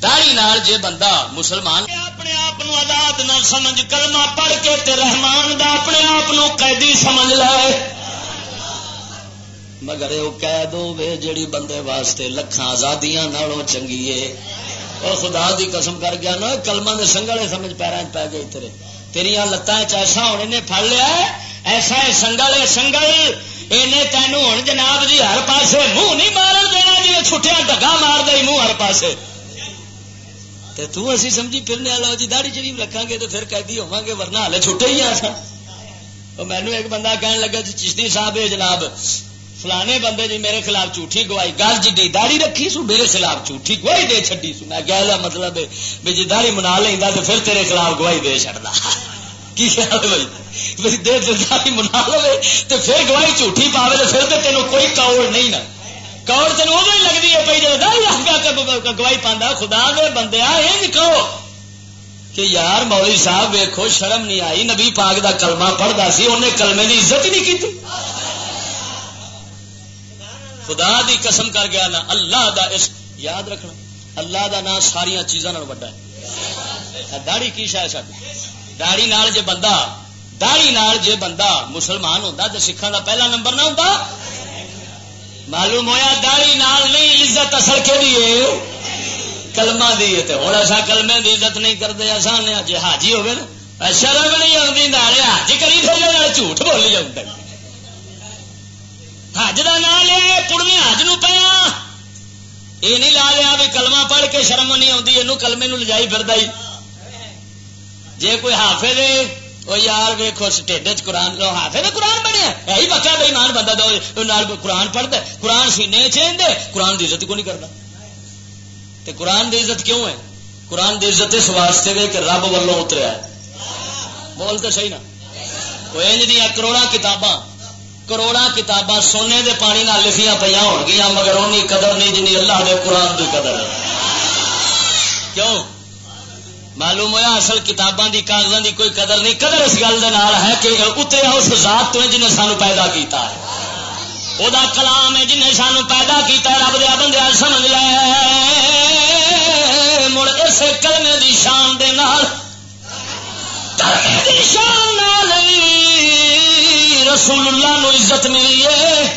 داڑی نال جے بندہ مسلمان۔ اپنے آپ آزاد نہ سمجھ کلمہ پڑھ کے تے رحمان دا اپنے آپ قیدی سمجھ لے۔ مگر وہ قید ہوے جیڑی بندے واسطے لکھان آزادیاں نالوں چنگی ہے اور خدا دی قسم کر گیا نا کلمہ دے سنگلے سمجھ پیروں پی گئے تیرے تیریا لتان چیسا ہونے نے پڑ لیا ایسا ہے سنگل سنگل انہیں تینوں ہوں جناب جی ہر پاسے منہ نہیں مار دینا جی چھٹیا ڈگا مار دے منہ ہر پاسے تے تو اسی سمجھی پھرنے والا جی داڑی شریف رکھا گے تو پھر قیدی ہوا گے ورنہ ہالے چھٹے ہی آسا مینو ایک بندہ کہنے لگا جی چشتی صاحب ہے جناب فلانے بندے جی میرے خلاف جھوٹھی گواہی، گل جی داڑی رکھی سو میرے خلاف جھوٹھی گواہی دے چڈی سو۔ میں کہہ مطلب ہے جی داڑی منا لینا تو پھر تیرے خلاف گواہی دے چڑتا کی خیال ہے بھائی؟ دیر داری منا لو تو پھر گواہی جھوٹھی پاوے تو پھر تو تینوں کوئی کوڑ نہیں نا۔ کوڑ تین ادو ہی لگتی ہے پی جب گواہی پانا خدا دے بندے یہ کہو کہ یار مولوی صاحب ویکو شرم نہیں آئی۔ نبی پاک دا کلمہ پڑھتا سی انہیں کلمے کی عزت نہیں کی خدا دی قسم کر گیا نا، اللہ دا اس یاد رکھنا، اللہ دا نام ساریا چیزاں وڈا ہے۔ داڑی کی شاید ساری داڑی نال جے بندہ داڑی نال جے بندہ مسلمان ہوتا تو سکھان دا پہلا نمبر نہ ہوتا معلوم ہویا داڑی نال نہیں، عزت اصل کے لیے؟ کلمہ دی ہوں ایسا کلمے دی عزت نہیں کرتے ایسا جی حاجی ہوگی نا شرم نہیں آتی نالے حج کری تھے جھوٹ بولی جاؤں حج کا نام لیا پڑنے حج نو پیا یہ نہیں لا لیا بھی کلمہ پڑھ کے شرم نہیں آتی یہ کلمے نو لجائی فرد جی کوئی حافظ دے وہ یار ویخو ٹھڈ چ قرآن لو حافظ قرآن بنیا یہی پکا بھائی مان بندہ دو قرآن پڑھتا قرآن سینے چین دے قرآن کی عزت کو نہیں کرتا تے قرآن دی عزت کیوں ہے؟ قرآن دی عزت اس واسطے دے کہ رب ولو اتریا ہے۔ بول تو صحیح نا۔ کوئی انج کروڑا کتاباں کروڑا کتاباں سونے دے پانی نہ لکھیاں پہ ہو گیا مگر اونی قدر نہیں جنی اللہ دے قرآن دی قدر ہے۔ کیوں؟ معلوم ہوا اصل کتاباں دی، کاغذاں دی کوئی قدر نہیں؟ قدر اس گل دے نال ہے کہ اتریا ہاں اس ذات تو جنہیں سانو پیدا کیتا ہے۔ وہ کلام ہے جنہیں سانو پیدا کیتا ہے، رب دیا بندے سمجھ لے۔ مڑ اس کلمے دی شان دے نال دی شان نال۔ رسول اللہ نو عزت ملی ہے۔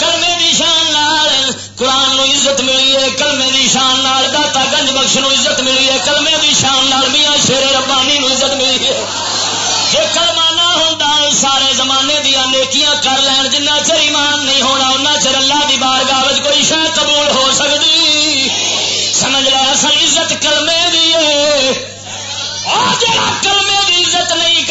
کلمے دی شان نال قرآن نو عزت ملی ہے، کلمے دی شان نال داتا گنج بخش نو عزت ملی ہے، کلمے دی شان نال میاں شیر ربانی نو عزت ملی ہے۔ جی کلمہ نہ ہوتا سارے زمانے دیا نیکیاں کر لین، جنہ چر ایمان نہیں ہونا ان چر اللہ دی بار کاغذ کوئی شہ قبول ہو سکتی سمجھ لیا اصل عزت کلمے دی ہے۔ اور جڑا کلمے دی عزت نہیں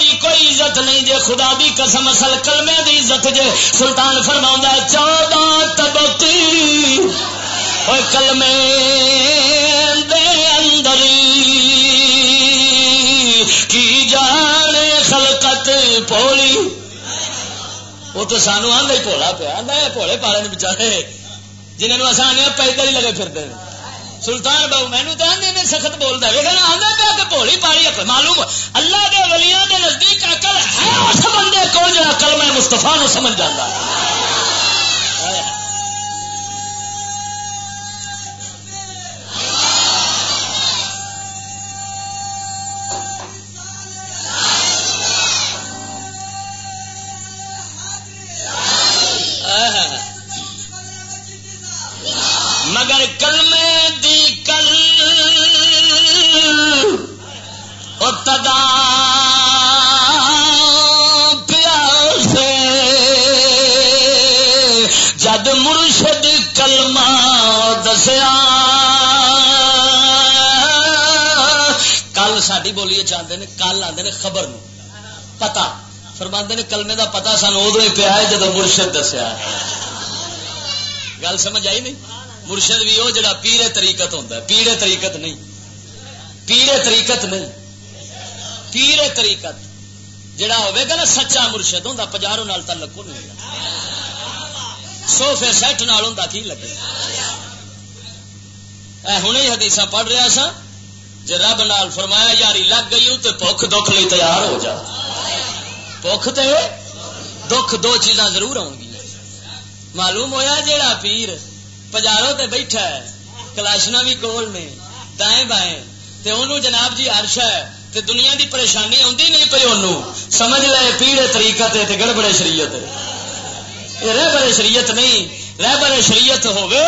کرنا کوئی عزت نہیں جے خدا دی قسم اصل کلمے دی عزت جے۔ سلطان فرما چودہ تبتی کلمے دے اندر کی جانے خلقت پولی۔ وہ تو سانو آدھا ہی پولا پیا آدھا پوڑے پالے بچارے۔ جنہوں آسان پیدل ہی لگے پھرتے ہیں سلطان بابو مینو تو آدھے سخت بولتا ہے۔ لیکن آدھا پیا کہ بولی پاڑی معلوم اللہ کے ولیاں کے نزدیک اکل ہے، اس بندے کو جو اکل میں مستفا نو سمجھ جاتا بولیے چاہتے ہیں کل آتے ہیں خبر نو پتا۔ فرماندے نے، کلمے دا پتا سان ادو ہی پیا ہے جدو مرشد دسیا گل سمجھ آئی نہیں؟ مرشد بھی وہ جڑا پیڑے طریقت ہوتا ہے۔ پیڑے طریقت نہیں۔ پیڑے طریقت نہیں۔ پیڑے طریقت۔ جڑا ہوئے گا نا سچا مرشد ہوں پجاروں نال تعلق نہیں ہوگا سوفے سیٹ نال ہوں کی لگے؟ اے ہوں حدیث پڑھ رہا سا جی رب نال فرمایا یاری لگ گئی تو بخ دکھ لی تیار ہو جا۔ بخ تے دکھ دو چیزاں ضرور آؤں گی۔ معلوم ہویا جیڑا پیر پجاروں تے بیٹھا ہے، کلاشنا بھی کول نے، دائیں بائیں۔ تے انہوں جناب جی عرش ہے، تے دنیا دی پریشانی آتی نہیں پی انہوں سمجھ لے پیڑے طریقہ تے گڑبڑے شریعت۔ رہ بڑے شریعت نہیں، رہ بڑے شریعت ہوگی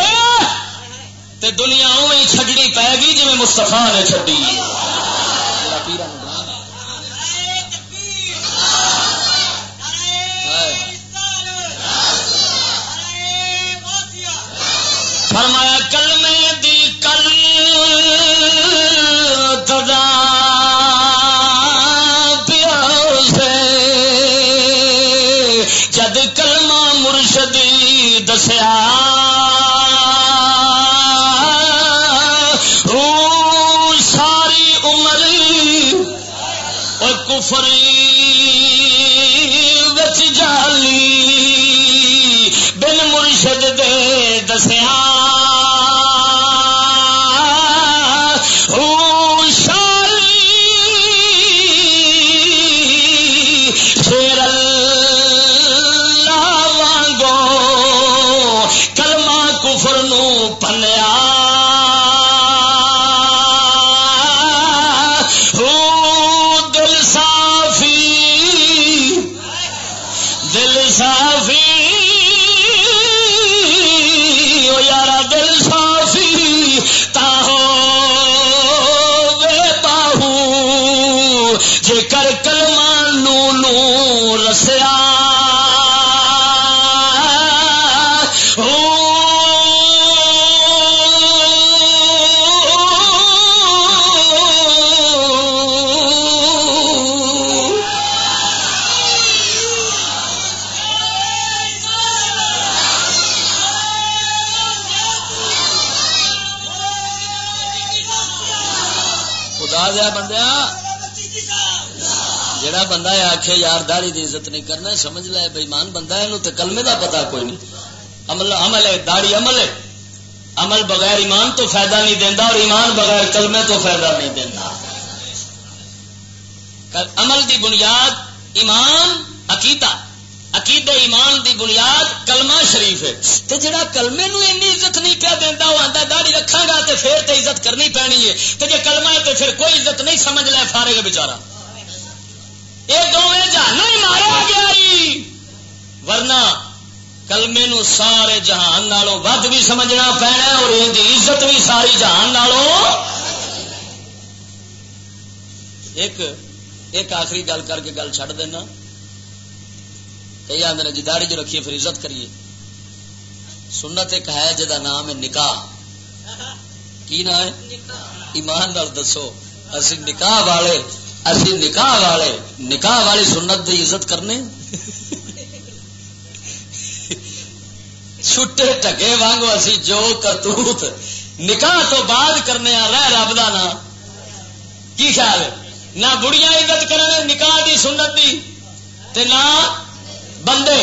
تے دنیا اوی چھڈنی پے گی جی مستفا نے چڈی فرمایا کل میں دی کل تدا پیا جد کلمہ مرشدی دسیا کفری وچ جالی بن مرشد دے دسیاں بندہ آخے یار داڑی کی عزت نہیں کرنا سمجھ لے بےمان بندہ ہے تو کلمے کا پتا کوئی نہیں۔ عمل عمل ہے داڑی عمل ہے۔ عمل بغیر ایمان تو فائدہ نہیں دینا اور ایمان بغیر کلمے تو فائدہ نہیں دینا عمل دی بنیاد ایمان، عقیدہ۔ عقید ایمان دی بنیاد کلمہ شریف ہے۔ تو جڑا کلمے نو این عزت نہیں پیا دینا وہ آتا داڑی رکھا گا تو پھر تو عزت کرنی پینی ہے۔ تو جی کلمہ ہے تو پھر کوئی عزت نہیں، سمجھ لے فارے گا بچارا۔ یہ دونوں جہان ہی مارا گیا ورنہ کلمے نو سارے جہان نالوں ود بھی سمجھنا پینا اور ان کی عزت بھی ساری جہان نالوں۔ ایک ایک آخری گل کر کے گل چڑ دینا۔ کئی آدھے جی داڑی جو رکھیے پھر عزت کریے۔ سنت ایک ہے جا نام ہے نکاح۔ کی نام ہے؟ ایمان دسو۔ اسی نکاح والے اسی نکاح والے، نکاح والی سنت دی عزت کرنے چھٹے ٹکے وانگو اسی جو کرتوت، نکاح تو بعد کرنے رہ رب کا نا کی خیال ہے؟ نہ بڑیاں عزت کرنے نکاح دی سنت دی، تے نہ بندے۔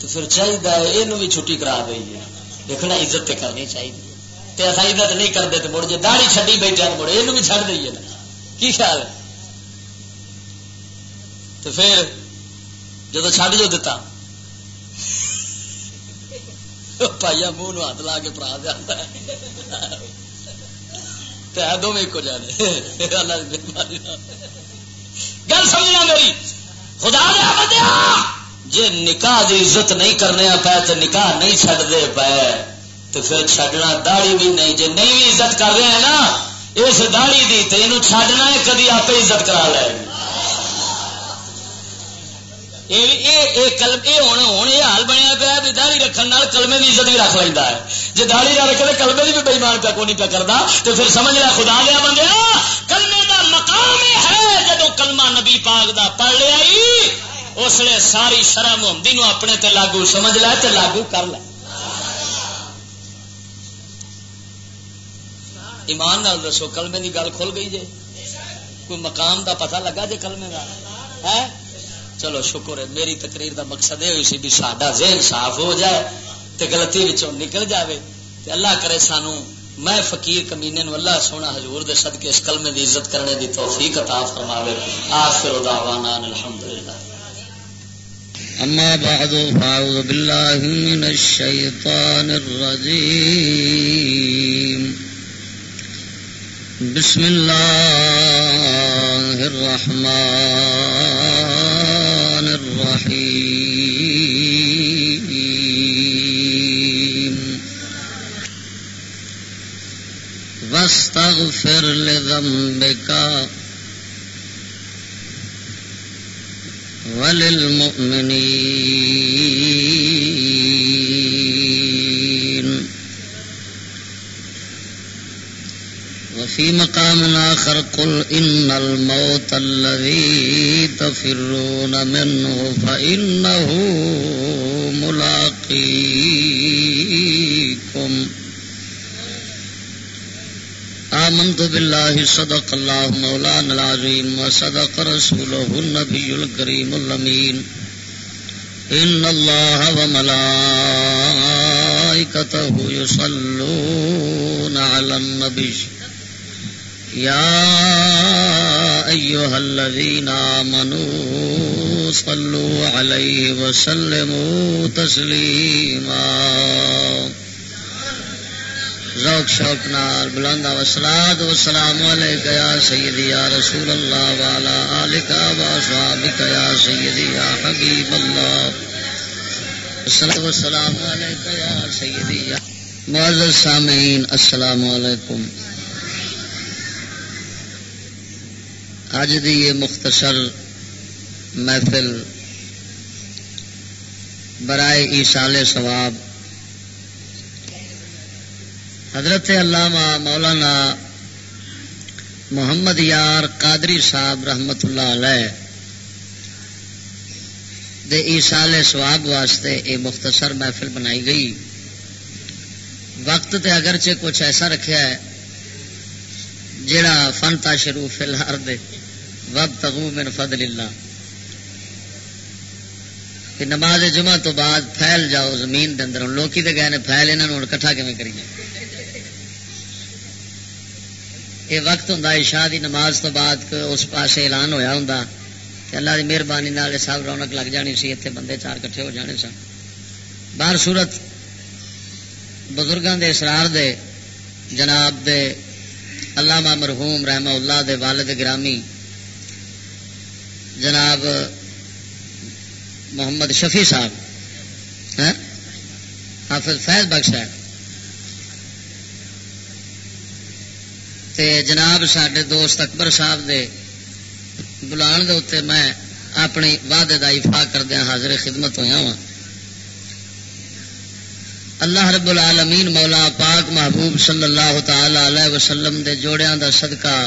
تو پھر چاہیے یہ بھی چھٹی کرا دئی ہے دیکھنا عزت تے کرنی چاہیے اصا عزت نہیں کرتے تو مڑ جی داڑی چڈی بیٹھے مڑ یہ بھی چڑھ دئیے نا۔ کی خیال ہے؟ تو پھر جب چڈ جو دتا پائیا منہ ہاتھ لا کے پرا دیا دونوں ایک جانے گل سمجھنا میری۔ خدا دیا بندیا جی نکاح کی عزت نہیں کرنے پے تو نکاح نہیں چڈتے پے تو پھر چڈنا داڑی بھی نہیں۔ جی نہیں بھی عزت کر رہے ہیں نا، اس داڑی کی تو یہ چڈنا کدی آپ عزت کرا لے۔ گی ہوں حال بنیا پیا بھی دہڑی رکھنے کلمے کی عزت بھی رکھ لینا ہے جی دہڑی نہ رکھے کلمے کی بھی بےمان پہ کو نہیں پہ کرتا تو پھر سمجھ لیا خدا لیا بندے کلمے کا مقام ہے جب کلمہ نبی پاک دا پڑھ لیا اس لیے ساری شرح محمدی نو اپنے تے لاگو سمجھ لیا تے لاگو کر لیا ایمان نال دسو کلمے کی گل کھل گئی جی کوئی مقام دا پتہ لگا جی کلمے کا ہے چلو شکر ہے، میری تقریر دا مقصد یہ ہوئی سی بھی ساڈا ذہن صاف ہو جائے تے غلطی وچوں نکل جاوے۔ تے اللہ کرے سانو، میں فقیر کمینے نو اللہ سونا حضور دے صدقے اس کلمے دی عزت کرنے دی توفیق عطا فرماوے۔ آخر دعوانا الحمدللہ۔ اما بعد، فاعوذ بالله من الشيطان الرجيم بسم الله الرحمن الرحيم واستغفر لذنبك وللمؤمنين وفي مقام آخر قل إن الموت الذي تفرون منه فإنه ملاقيكم آمنت بالله صدق الله مولانا العظيم وصدق رسوله النبي الكريم اللمين إن الله وملائكته يصلون على النبي يا أيها الذين آمنوا صلوا عليه وسلموا تسليما ذوق شوق نال بلندا وسلاد وسلام علیک یا سیدی یا رسول اللہ والا آلکا و صحابک یا سیدی یا حبیب اللہ. السلام والسلام علیک یا سیدی یا معزز سامعین، السلام علیکم. اج دی یہ مختصر محفل برائے ایسال ثواب حضرت علامہ مولانا محمد یار قادری صاحب رحمت اللہ علیہ دے ایسال سواب واسطے یہ مختصر محفل بنائی گئی۔ وقت تے اگرچہ کچھ ایسا رکھا ہے جڑا فنتا شروع فی الحال دے۔ وب تغو من فضل اللہ۔ کہ نماز جمعہ تو بعد پھیل جاؤ زمین دے اندر۔ لوکی تے گئے نے پھیل انہوں نے کٹھا کیون کریے یہ وقت ہوں شاہ کی نماز تو بعد اس پاس اعلان ہوا ہوں اللہ کی مہربانی سب رونق لگ جانی سی اتنے بندے چار کٹھے ہو جانے سن۔ باہر سورت بزرگوں کے اسرار دے، جناب دے، علامہ مرحوم رحمہ اللہ دے، والد گرامی جناب محمد شفیع صاحب حافظ فیض بخش ہے تے جناب سڈے دوست اکبر صاحب دے بلان دے اتنے میں اپنی وعدے کا افا کردیا حاضر خدمت ہوا وا اللہ رب العالمین مولا پاک محبوب صلی اللہ تعالی علیہ وسلم دے جوڑیاں دا صدقہ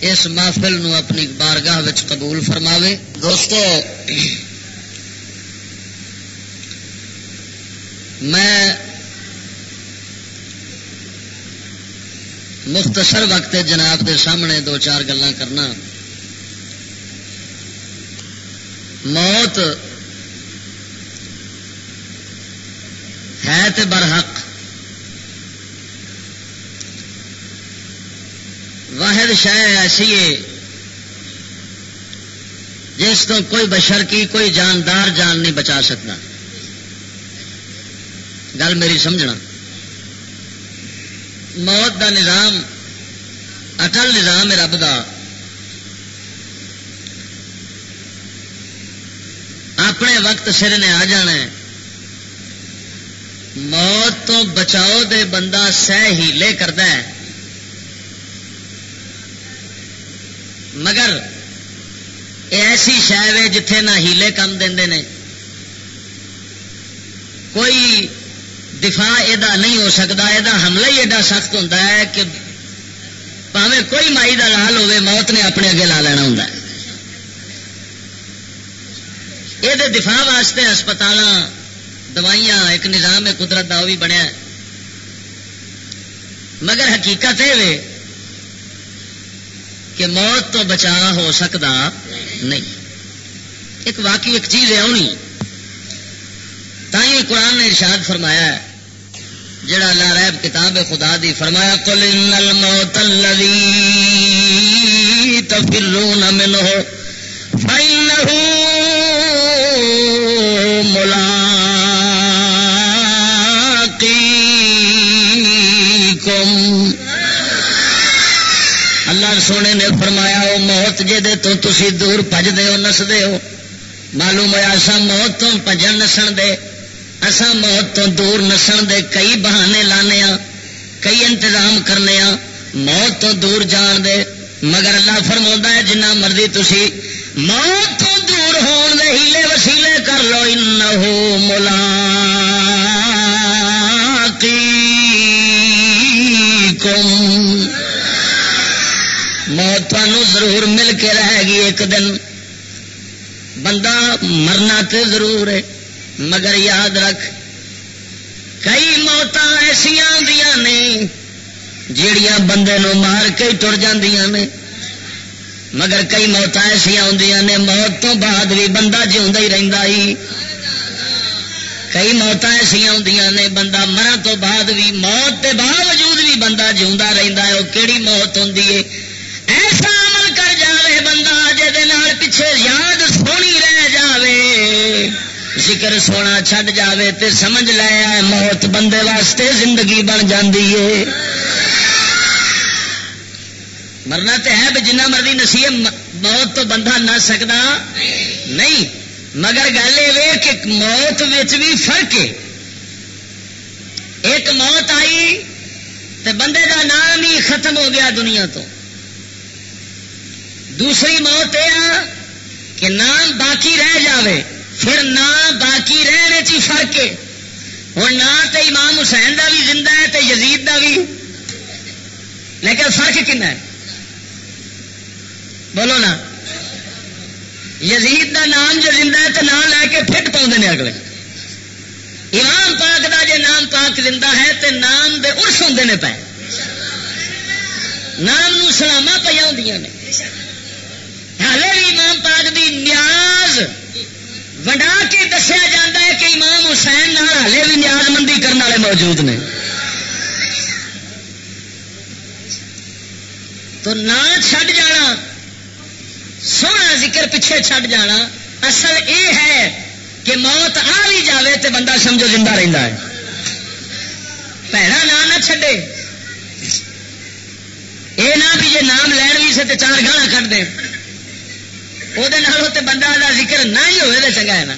اس محفل نو اپنی بارگاہ وچ قبول فرماوے۔ دوستو، میں مختصر وقت جناب دے سامنے دو چار گلا کرنا۔ موت ہے تے برحق۔ واحد شہ ایسی ہے جس کو کوئی بشر کی کوئی جاندار جان نہیں بچا سکتا۔ گل میری سمجھنا۔ موت دا نظام اٹل نظام ہے رب دا۔ اپنے وقت سر نے آ جانا ہے۔ موت تو بچاؤ دے بندہ سہ ہیلے کرد مگر ایسی شہ جتھے نہ ہیلے کم دے کوئی دفاع یہ نہیں ہو سکتا یہ حملہ ہی ایڈا سخت ہوتا ہے کہ پاوے کوئی مائی کا لال ہوے موت نے اپنے اگے لا لینا ہوں یہ دفاع واسطے ہسپتال دوائیاں، ایک نظام ہے قدرت کا وہ بھی بنیا مگر حقیقت یہ کہ موت تو بچا ہو سکتا نہیں۔ ایک واقعی ایک چیز ہے آنی تھی قرآن نے ارشاد فرمایا ہے، جڑا لا ریب کتاب خدا دی فرمایا کل ان الموت الذي تفرون منه فإنه ملاقيكم سونے نے فرمایا وہ موت جے تو تسی دور پجتے ہو، نسدے ہو. معلوم ہوا سا موت تو پجن نسن دے اسا موت تو دور نسن دے، کئی بہانے لانے ہاں کئی انتظام کرنے ہاں موت تو دور جان دے۔ مگر اللہ فرما ہے، جنہ مرضی تھی موت تو دور ہون دے، ہیلے وسیلے کر لو، انہو ملا موت ضرور مل کے رہے گی ایک دن۔ بندہ مرنا تو ضرور ہے، مگر یاد رکھ، کئی موت ایسا نے جڑیاں بندے نو مار کے ٹر نے۔ مگر کئی موت ایسا آدی نے، موت تو بعد بھی بندہ جیوا ہی رہتا ہی۔ کئی موت ایسا آدی نے، بندہ مرن تو بعد بھی، موت کے باوجود بھی بندہ جیوا رہتا ہے وہ کہڑی موت ہوں ایسا عمل کر جائے بندہ جہد پیچھے یاد سونی رہ جائے ذکر سونا چھڈ جاوے تے سمجھ لیا موت بندے واسطے زندگی بن جاندی ہے۔ مرنا تو ہے بھی جنہ مرضی نصیب موت تو بندہ نہ سکتا نہیں، مگر گل یہ کہ موت بھی فرق ہے۔ ایک موت آئی تو بندے کا نام ہی ختم ہو گیا دنیا تو۔ دوسری موت یہ کہ نام باقی رہ جاوے۔ پھر نام باقی رہنے چی فرق ہے۔ ہوں نہ تو امام حسین کا بھی زندہ ہے تو یزید کا بھی۔ لیکن فرق کن ہے؟ بولو نا۔ یزید دا نام جو زندہ ہے تو نام لے کے فٹ پاؤں نے اگلے۔ امام پاک دا جے نام پاک زندہ ہے تو نام دے ارس ہوں نے پے۔ نام نو پہ ہوں نے۔ ہالے بھی امام پاک دی نیاز ونڈا کے دسیا جا ہے کہ امام حسین ہالے بھی نیاز مندی کرنے والے موجود نے۔ تو نہ چھڈ جانا سونا ذکر پیچھے چھڈ جانا، اصل یہ ہے کہ موت آ بھی جائے تو بندہ سمجھو زندہ رہتا ہے۔ پیڑا نام نہ چھڈے۔ یہ نہ بھی جی نام لین بھی سے تو چار گانا کٹ دے۔ وہ بندہ کا ذکر نہ ہی ہوئے تو چنگا ہے نا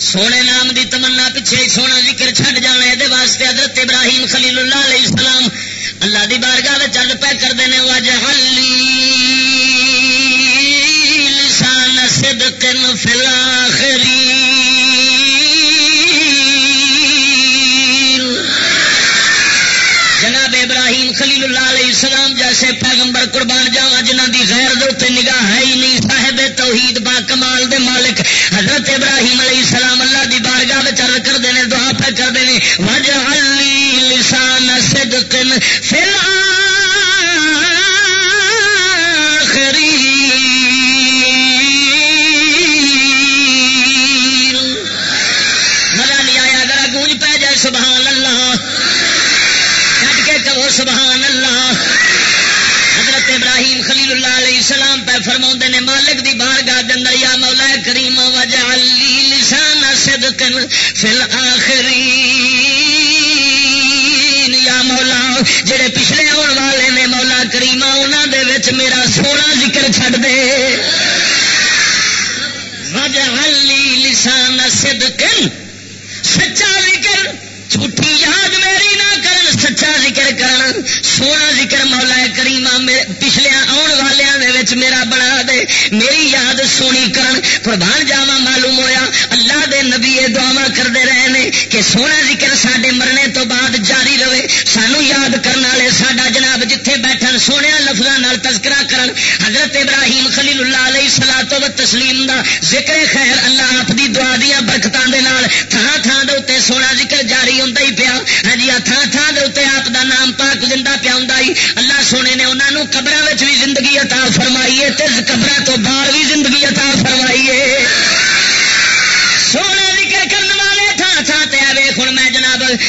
سونے نام دی تمنا پیچھے سونا ذکر چھڈ جانا یہ واسطے حضرت ابراہیم خلیل اللہ علیہ السلام اللہ دی بارگاہ چل پہ کرتے ہیں وجہ لسان صدق فی الاخرین ایسے پیغمبر قربان جاوا جنہ دی غیر دے نگاہ ہے ہی نہیں، صاحب توحید با کمال دے مالک، حضرت ابراہیم علیہ السلام اللہ دی بارگاہ میں چل کر دینے دعا پہ کر دینے وجعلی لسان صدق فی فی الاخرین یا مولا، جڑے پچھلے آن والے نے مولا کریم انہوں دے وچ میرا سونا ذکر چھڑ دے۔ وجہ لسان صدق، سچا ذکر جھوٹھی یاد میری نہ کرن، سچا ذکر کرن۔ سونا ذکر مولا کریما پچھلے آن والوں میرا بنا دے۔ میری یاد سونی کرن، قربان جاوا معلوم ہویا۔ اللہ دے نبی دعوا کہ سونا ذکر سڈے مرنے تو بعد جاری رہے، سانو یاد کرنے والے سڈا جناب جتھے بیٹھن سونے لفظوں تذکرہ کرن۔ حضرت ابراہیم خلیل اللہ علیہ سلا تو تسلیم دا ذکر خیر، اللہ آپ دی دعا دیا برکتوں کے نال تھان تھان دے سونا ذکر جاری ہوں پیا۔ ہاں جی تھان تھان دے آپ دا نام پاک زندہ پیا ہوں اللہ سونے نے انہوں قبر بھی زندگی عطا فرمائی ہے قبر تو باہر بھی زندگی عطا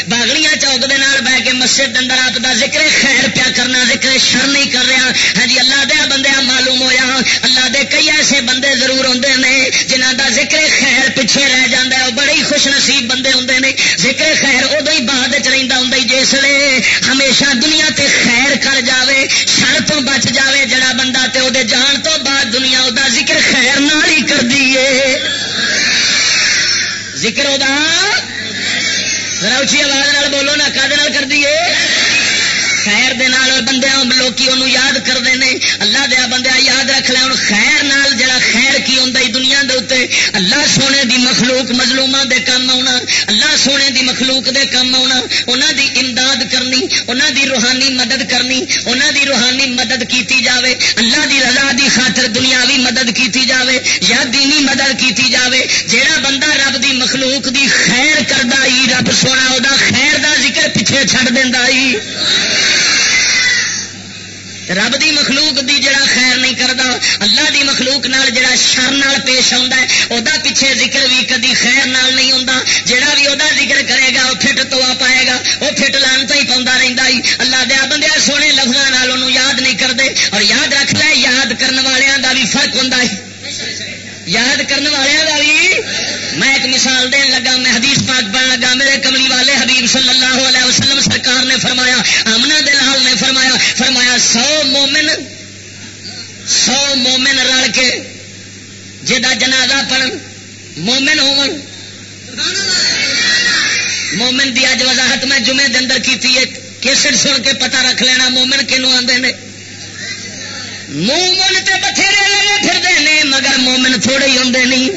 باغڑیاں چوک دے نال بہ کے مسجد اندر آپ دا ذکر خیر پیا کرنا، ذکر شر نہیں کر رہا۔ ہاں جی اللہ دیا بندے معلوم ہویا۔ اللہ دے کئی ایسے بندے ضرور ہوں نے جنہ دا ذکر خیر پیچھے رہ جاتا ہے وہ بڑے ہی خوش نصیب بندے ہوں نے۔ ذکر خیر ادو ہی بعد چ ہوں جس لیے ہمیشہ دنیا تے خیر کر جاوے، شر تو بچ جاوے۔ جڑا بندہ تے وہ جان تو بعد دنیا وہ ذکر خیر نال ہی کر دیے ذکر ذرا اچھی آواز بولو نا کد کر دیے خیر دے نال بندے لوکی انہوں یاد کرتے ہیں اللہ دیا بندہ یاد رکھ لیا ہوں خیر نال جڑا خیر کی ہوں دنیا دے اتنے اللہ سونے دی مخلوق مظلومہ دے کام آنا اللہ سونے دی مخلوق دے کام آنا انہوں دی امداد کرنی انہوں دی روحانی مدد کرنی انہوں دی روحانی مدد کیتی جاوے۔ اللہ دی رضا دی خاطر دنیاوی مدد کیتی جاوے یا دینی مدد کیتی جاوے۔ جیڑا بندہ رب دی مخلوق دی خیر کردہ رب سونا وہ خیر دا ذکر پیچھے چھڑ دینا رب دی مخلوق دی جڑا خیر نہیں کرتا اللہ دی مخلوق نال جڑا شر نال پیش آتا ہے وہ پیچھے ذکر بھی کدی خیر نال نہیں آتا جڑا بھی وہ ذکر کرے گا وہ فٹ تو پائے گا وہ فٹ لان تو ہی پاؤں رہتا ہی اللہ دیا بندے سونے لفظوں یاد نہیں کرتے۔ اور یاد رکھ لے، یاد کرنے والوں کا بھی فرق ہوں یاد جہاد کرنے والے والی میں ایک مثال دین لگا، میں حدیث پاک پڑھنے لگا، میرے کملی والے حبیب صلی اللہ علیہ وسلم سرکار نے فرمایا امنا فرمایا، سو مومن سو مومن رل کے جا جنازہ پڑھ مومن ہو مومن دی اج وضاحت میں جمعے اندر کی کیسٹ سن کے پتہ رکھ لینا، مومن کنو آدھے نے؟ مومن تے بتھیرے لگے پھرتے ہیں مگر مومن تھوڑے ہی ہوں نہیں۔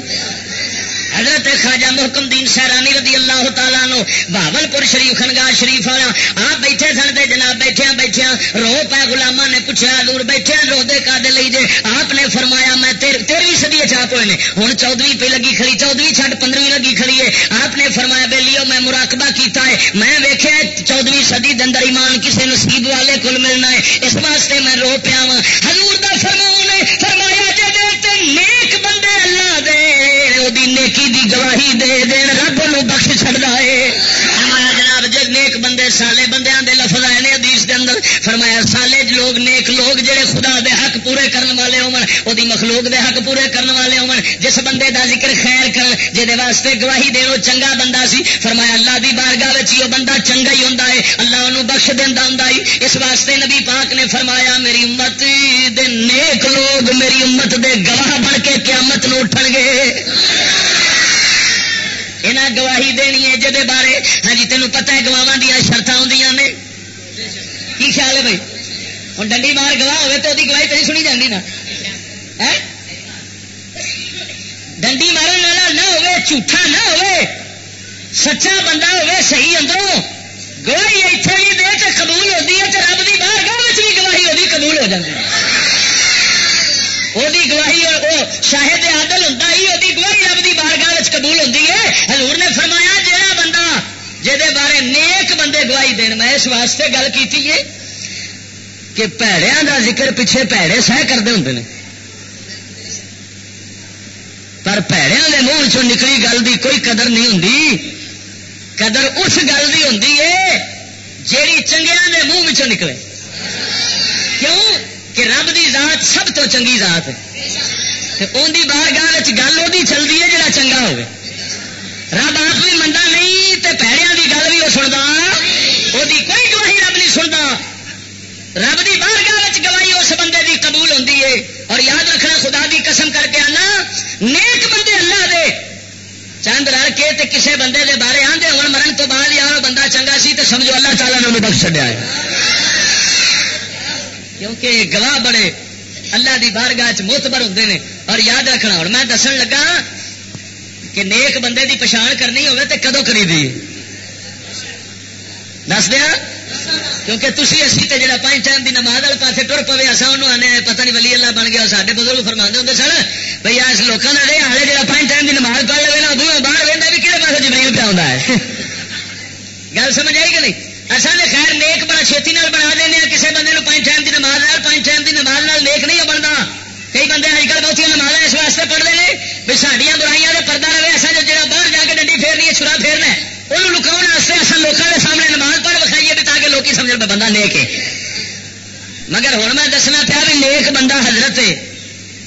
حضرت خواجہ محکم دین سیرانی رضی اللہ تعالیٰ نو بابل پور شریف خنگاہ شریف والا، آپ بیٹھے سن دے جناب بیٹھے بیٹھے رو پہ گلاما نے پوچھا دور بیٹھے رو دے کا دے لئی جے آپ نے فرمایا، میں تیرویں سدی چاپ ہوئے نے۔ ہوں چودویں پہ لگی کھڑی، چودویں چھٹ پندرہویں لگی کھڑی ہے۔ آپ نے فرمایا بے لیو میں مراقبہ کیتا ہے۔ میں ویکیا چودویں سدی دندر ایمان کسی نصیب والے کل ملنا ہے۔ اس واسطے میں رو پیا وا ہزور کا فرما فرمایا دی گواہی دے دین، رب نو بخش چڑھتا ہے۔ فرمایا جناب جگ نیک بندے سالے بندیاں دے لفظ آئے نے حدیث دے اندر، فرمایا سالے لوگ نیک لوگ جڑے خدا دے حق پورے کرن والے ہون، او دی مخلوق دے حق پورے کرن والے ہون۔ جس بندے دا ذکر خیر کر، جے واسطے گواہی دین، او چنگا بندہ سی۔ فرمایا اللہ دی بارگاہ وچ او بندہ چنگا ہی ہوندا ہے، اللہ اونوں بخش دیندا ہوندا ہے اس واسطے نبی پاک نے فرمایا، میری امت دے نیک لوگ میری امت دے گواہ بن کے قیامت نو اٹھن گے۔ یہاں گواہی دینی ہے جہد بارے؟ ہاں جی تینوں پتا ہے گواہ دیا شرط آدی نے۔ کی خیال ہے بھائی؟ ہوں ڈنڈی مار گواہ ہوئے تو وہی گواہی تو سنی جاتی نا؟ ڈنڈی مارن والا نہ ہوئے جھوٹا نہ ہوئے سچا بندہ ہوئے صحیح اندروں۔ گواہی اتنے بھی دے تو قبول ہوتی ہے تو رب کی باہر گاہ بھی گواہی ہوتی قبول ہو جاتی ہے وہ گواہی وہ شاہد عادل ہوتا ہی وہ گواہی رب کی بارگاہ قبول ہوتی ہے حضور نے فرمایا جہاں بندہ جہد بارے نیک بندے گواہی دین میں اس واسطے گل کی کہ پیڑیا کا ذکر پیچھے پیڑے سہ کرتے ہوں پر پیڑیا کے منہ چ نکلی گل کی کوئی قدر نہیں ہوں قدر اس گل کی ہوں جیڑی چنگیا کے منہ نکلے کیوں کہ رب دی ذات سب تو چنگی ذات ہے۔ ان کی بار گاہ گل وہ چلتی ہے جڑا چنگا ہو رب آپ بھی منڈا نہیں تو پیڑیا کی گل بھی وہ سنتا وہ کوئی گواہی رب نہیں سنتا رب کی بار گاہ گواہی اس بندے کی قبول ہوتی ہے۔ اور یاد رکھنا خدا کی قسم کر کے آنا، نیک بندے اللہ دے۔ چند رل کے تے کسے بندے دے بارے آدھے ہوں مرن تو بعد یار بندہ چنگا سی تو سمجھو اللہ تعالیٰ نے بخش چڈیا ہے۔ کیونکہ گواہ بڑے اللہ دی بارگاہ موتبر ہوں نے اور یاد رکھنا۔ اور میں دسن لگا کہ نیک بندے دی پچھان کرنی ہوگی تو کدو کری دی دس دیا؟ کیونکہ تھی اسی تے جڑا پانچ ٹائم دی نماز والے پاس ٹر پوے اصا انہوں آنے پتہ نہیں ولی اللہ بن گیا سارے بزرگ فرما ہوں سن بھائی اس لوگوں نے رہے ہالے جڑا پانچ ٹائم دی نماز پڑھ لے نا باہر رہتا بھی کہڑے پاس جبریل پہ آتا ہے؟ گل سمجھ آئی کہ نہیں؟ اصل نے خیر نیک بڑا چھتی نال بنا دینا کسی بندے نو پانچ ٹائم کی نماز نال پانچ ٹائم کی نماز نال نیک نہیں بنتا کئی بندے اج کل بہت نماز اس واسطے پڑھتے ہیں بھی سڈیا برائیاں کا پردہ رہے اصل جا باہر جا کے ڈنڈی پھیرنی ہے، چھرا پھیرنا وہ لکاؤ واسطے اصل لوگوں کے سامنے نماز پڑھ بکھائیے بھی تاکہ لوگ سمجھ پہ بندہ نیک ہے۔ مگر ہوں میں دسنا پیا بھی نیک بندہ حضرت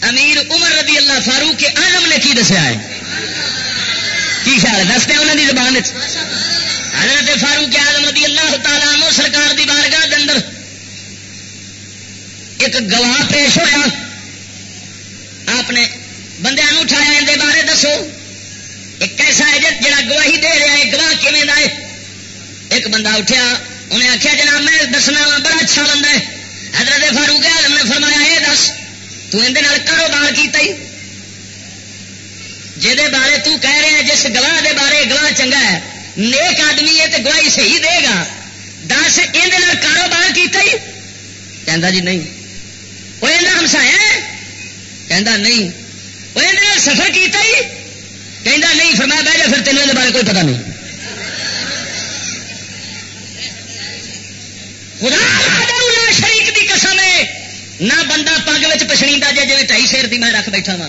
امیر عمر رضی اللہ فاروق کے آلم نے کی دسیا ہے؟ کی خیال ہے؟ دستے انہوں کی زبان حضرت فاروق اعظم رضی اللہ تعالیٰ عنہ سرکار دی بارگاہ دے اندر ایک گواہ پیش ہویا۔ آپ نے بندے اٹھایا اندر بارے دسو۔ ایک ایسا ہے جڑا گواہی دے رہا ہے، گواہ کیون ہے؟ ایک بندہ اٹھیا، انہیں آخیا جناب، میں دسنا وا بڑا اچھا بندہ ہے۔ حضرت فاروق اعظم نے فرمایا یہ دس، تو اندر کاروبار کیتا ہی۔ جہد بارے تو کہہ رہے ہیں، جس گواہ دے بارے، گواہ چنگا ہے نیک آدمی ہے تو گواہی صحیح دے گا۔ دس یہ کاروبار کیتا ہی؟ کہندا جی نہیں۔ وہ ہمسایا کہندا نہیں۔ وہ سفر کیتا ہی؟ کہندا نہیں، فرمایا بہ جا، پھر تینوں بارے کوئی پتہ نہیں۔ خدا شریک دی قسم ہے۔ نہ بندہ پگ پچھڑی جی جی ٹائی سیر دی میں رکھ بیٹھا وا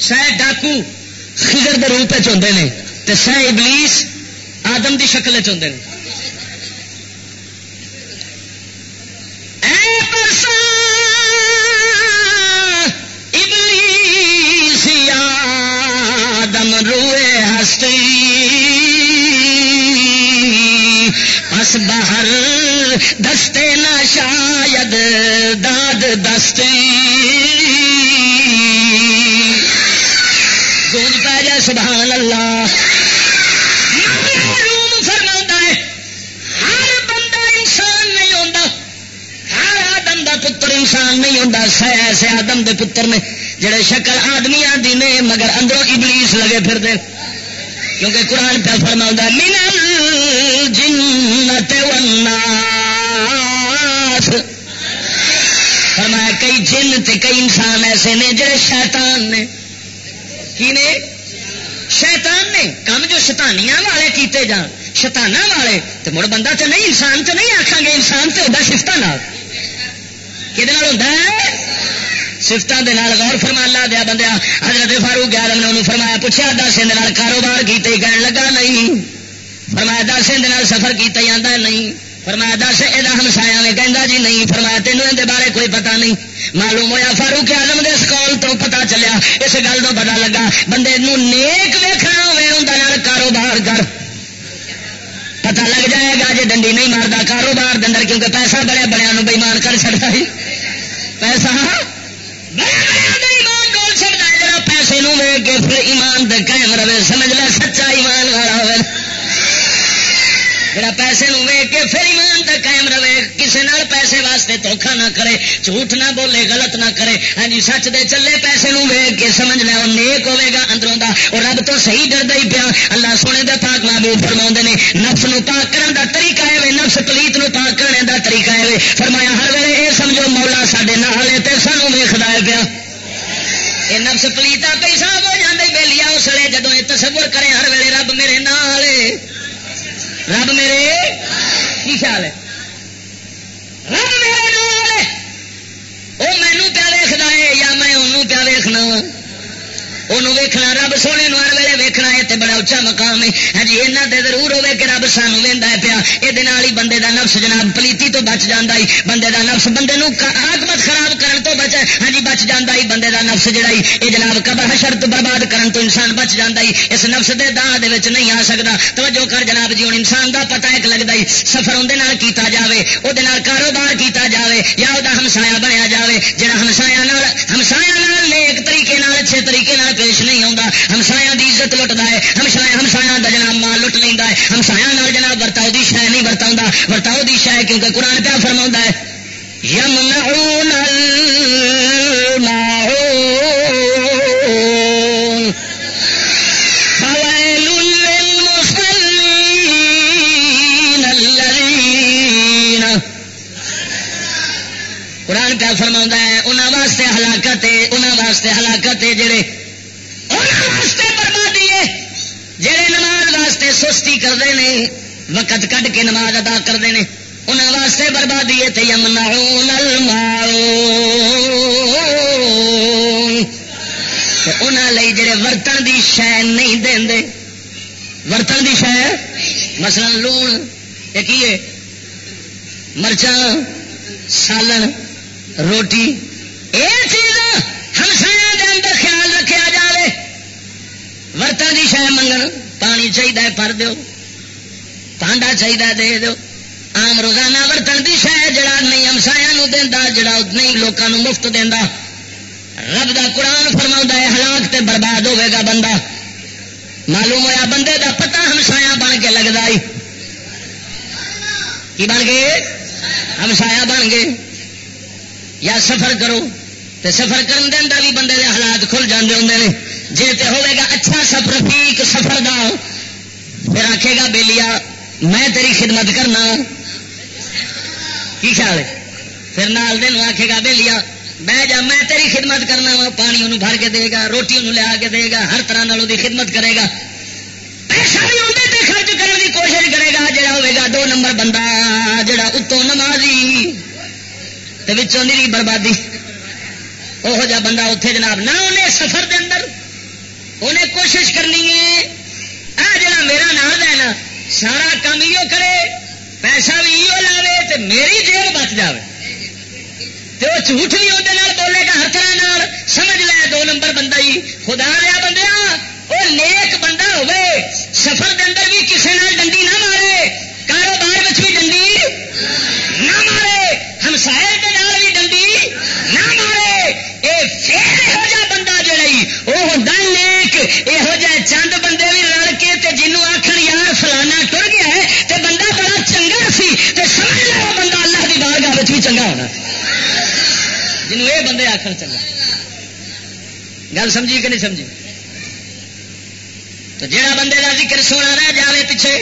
شاید ڈاکو خضر دے روپ ہوندے نے تے سہ ابلیس آدم دی شکل چوندے نے۔ آدم روئے ہستی۔ پس باہر دستے نہ شاید داد دستی۔ سبحان اللہ۔ فرما ہے، ہر بندہ انسان نہیں ہوتا ہر آدم دا پتر انسان نہیں ہوتا سہ ایسے آدم دے پتر نے جڑے شکل آدمی آدھی نے، مگر اندروں ابلیس لگے پھر دے کیونکہ قرآن پہ فرما من جنت والناس۔ فرمایا، کئی جن تے کئی انسان ایسے نے جڑے شیطان نے۔ کی نے؟ شیطان نے کام جو شتانیاں والے کیتے جان شتانا والے تو مڑ بندہ تو نہیں انسان تو نہیں آخان گے انسان تو ہوتا سفت کہ ہوتا ہے سفت غور فرما لا دیا بندیا حضرت فاروق آدم نے انہوں فرمایا پوچھا دس کاروبار کیتے کہنے لگا نہیں فرمایا دس ان سفر کیتا جانا نہیں فرمایا دس یہ ہمسایا میں کہہ جی نہیں فرمایا تینوں اندر بارے کوئی پتا نہیں معلوم ہوا فاروق آدم کے سکول تو پتا چلیا اس گل تو پتا لگا بندے نیک ویخنا کاروبار کر۔ پتا لگ جائے گا جی ڈنڈی نہیں مارتا کاروبار دندر کیونکہ پیسہ بڑے بڑے بےمان کر چڑتا ہی پیسہ ایمان ہے۔ جا پیسے نو کے پھر ایمان دے قائم رہے، سمجھ لے، سچا ایمان والا ہوئے۔ جڑا پیسے نو ویگ کے پھر ایمان تک قائم رہے کسی نال پیسے واسطے دھوکھا نہ کرے، جھوٹ نہ بولے، غلط نہ کرے۔ ہاں جی سچ دے چلے پیسے نو ویگ کے سمجھ لے وہ نیک ہوے گا اندروں دا۔ اور رب تو صحیح ڈردا ہی پیا۔ اللہ سونے دے پاک محبوب فرما نے، نفس نو پاک کرن دا طریقہ ہے نفس پلیت نو پاک کرنے دا طریقہ ہے فرمایا، ہر ویلے اے سمجھو، مولا ساڈے نال ہے تے سانو ویکھدا ہے پیا۔ یہ نفس پلیتا پیسہ ہو جاندے بیلیا اس لیے جدو یہ تصور کرے، ہر ویلے رب میرے نال رب میرے کی خیال ہے؟ رب میرے نال وہ مینو پیا ویخنا ہے یا میں انہوں پیا ویخنا انہوں ویکھنا رب سونے ہر ویلے ویکھنا ہے بڑا اچا مقام ہے ہاں جی یہاں دے ضرور ہوے کہ رب سانو وہدا ہے پیا یہ بندے دا نفس جناب پلیتی تو بچ جانا بندے دا نفس بندے نو خراب کرن تو بچ ہاں جی بچ جانا بندے دا نفس جڑا یہ جناب قبر حشر تو برباد کرن تو انسان بچ جانا اس نفس دے داہ دے وچ نہیں آ سکتا توجہ کر جناب جی ہوں انسان دا پتا ایک لگتا ہی سفر اندر کیتا جاوے وہ کاروبار کیتا جاوے یا وہ ہمسایا بنیا جاوے جہاں ہمسایا ہمسایا نیک طریقے اچھے طریقے پیش نہیں آتا ہمسایا کی عزت لٹتا ہے۔ ہمسایا ہمسایا کا جناب مال لٹ لینا ہے۔ ہمسایا جناب برتاؤ کی شہ نہیں برتا برتاؤ کی شہ کیونکہ قرآن پیا فرما ہے۔ یم قرآن پیا فرما ہے انہوں واسطے ہلاکت ہے انہوں واسطے ہلاکت ہے، جڑے واسطے بربادی ہے جہے نماز واسطے کرتے ہیں وقت کٹ کے نماز ادا کرتے ہیں انہوں واسطے بربادی ہے یمنا انہوں جڑے ورتن دی شہ نہیں دے۔ ورتن دی شہ مثلا لون، یہ مرچا سالن، روٹی۔ یہ چیز ہمسایا کے اندر خیال رکھا جائے ورتن کی شہ منگن، پانی چاہیے پر دو پانڈا چاہیے دے دو۔ آم روزانہ ورتن کی شہ جڑا نہیں ہمسایا دینا جڑا نہیں لوگوں مفت دینا رب دا قرآن فرما ہے، ہلاک تے برباد ہوے گا بندہ۔ معلوم ہوا بندے دا پتہ ہمسایا بن کے لگتا ہی کی بن گئے؟ ہمسایا بن گئے۔ یا سفر کرو تو سفر کرن دے اندر بھی بندے دے حالات کھل جاندے ہوندے نے۔ جے تے ہوے گا اچھا سفر فیق سفر دا، پھر آکھے گا بیلیا میں تیری خدمت کرنا۔ کی خیال ہے؟ پھر نال دن آکھے گا بیلیا بہ جا، میں تیری خدمت کرنا وا، پانی انہوں بھر کے دے گا، روٹی انہوں لیا کے دے گا، ہر طرح نال خدمت کرے گا۔ پیسہ بھی اندر تے خرچ کرنے کی کوشش کرے گا، جڑا ہوے گا، دو نمبر بندہ، جڑا اتوں نمازی نیری بربادی۔ وہ جا بندہ اتنے جناب، نہ انہیں سفر دے اندر انہیں کوشش کرنی ہے، آ جا میرا نام ہے نا سارا کام یہ کرے، پیسہ بھی یہ لاوے تو میری جیل بچ جائے تو وہ جھوٹ بھی وہ بولے گا، ہر طرح سمجھ لے دو نمبر بندہ ہی۔ خدا رہا بندہ وہ نیک بندہ ہوئے سفر دے اندر بھی کسی نے ڈنڈی نہ مارے، کاروبار بھی ڈنڈی نہ مارے، ہمسائے کے نال بھی ڈنڈی نہ مارے۔ اے پھر یہو جہ بندہ جڑی وہ ہوتا نیک یہو جہ چند بھی چنگا ہونا جنوں یہ بندے آخر چنگا گل سمجھی کہ نہیں سمجھی تو جہاں بندے کا ذکر سونا رہ جائے پیچھے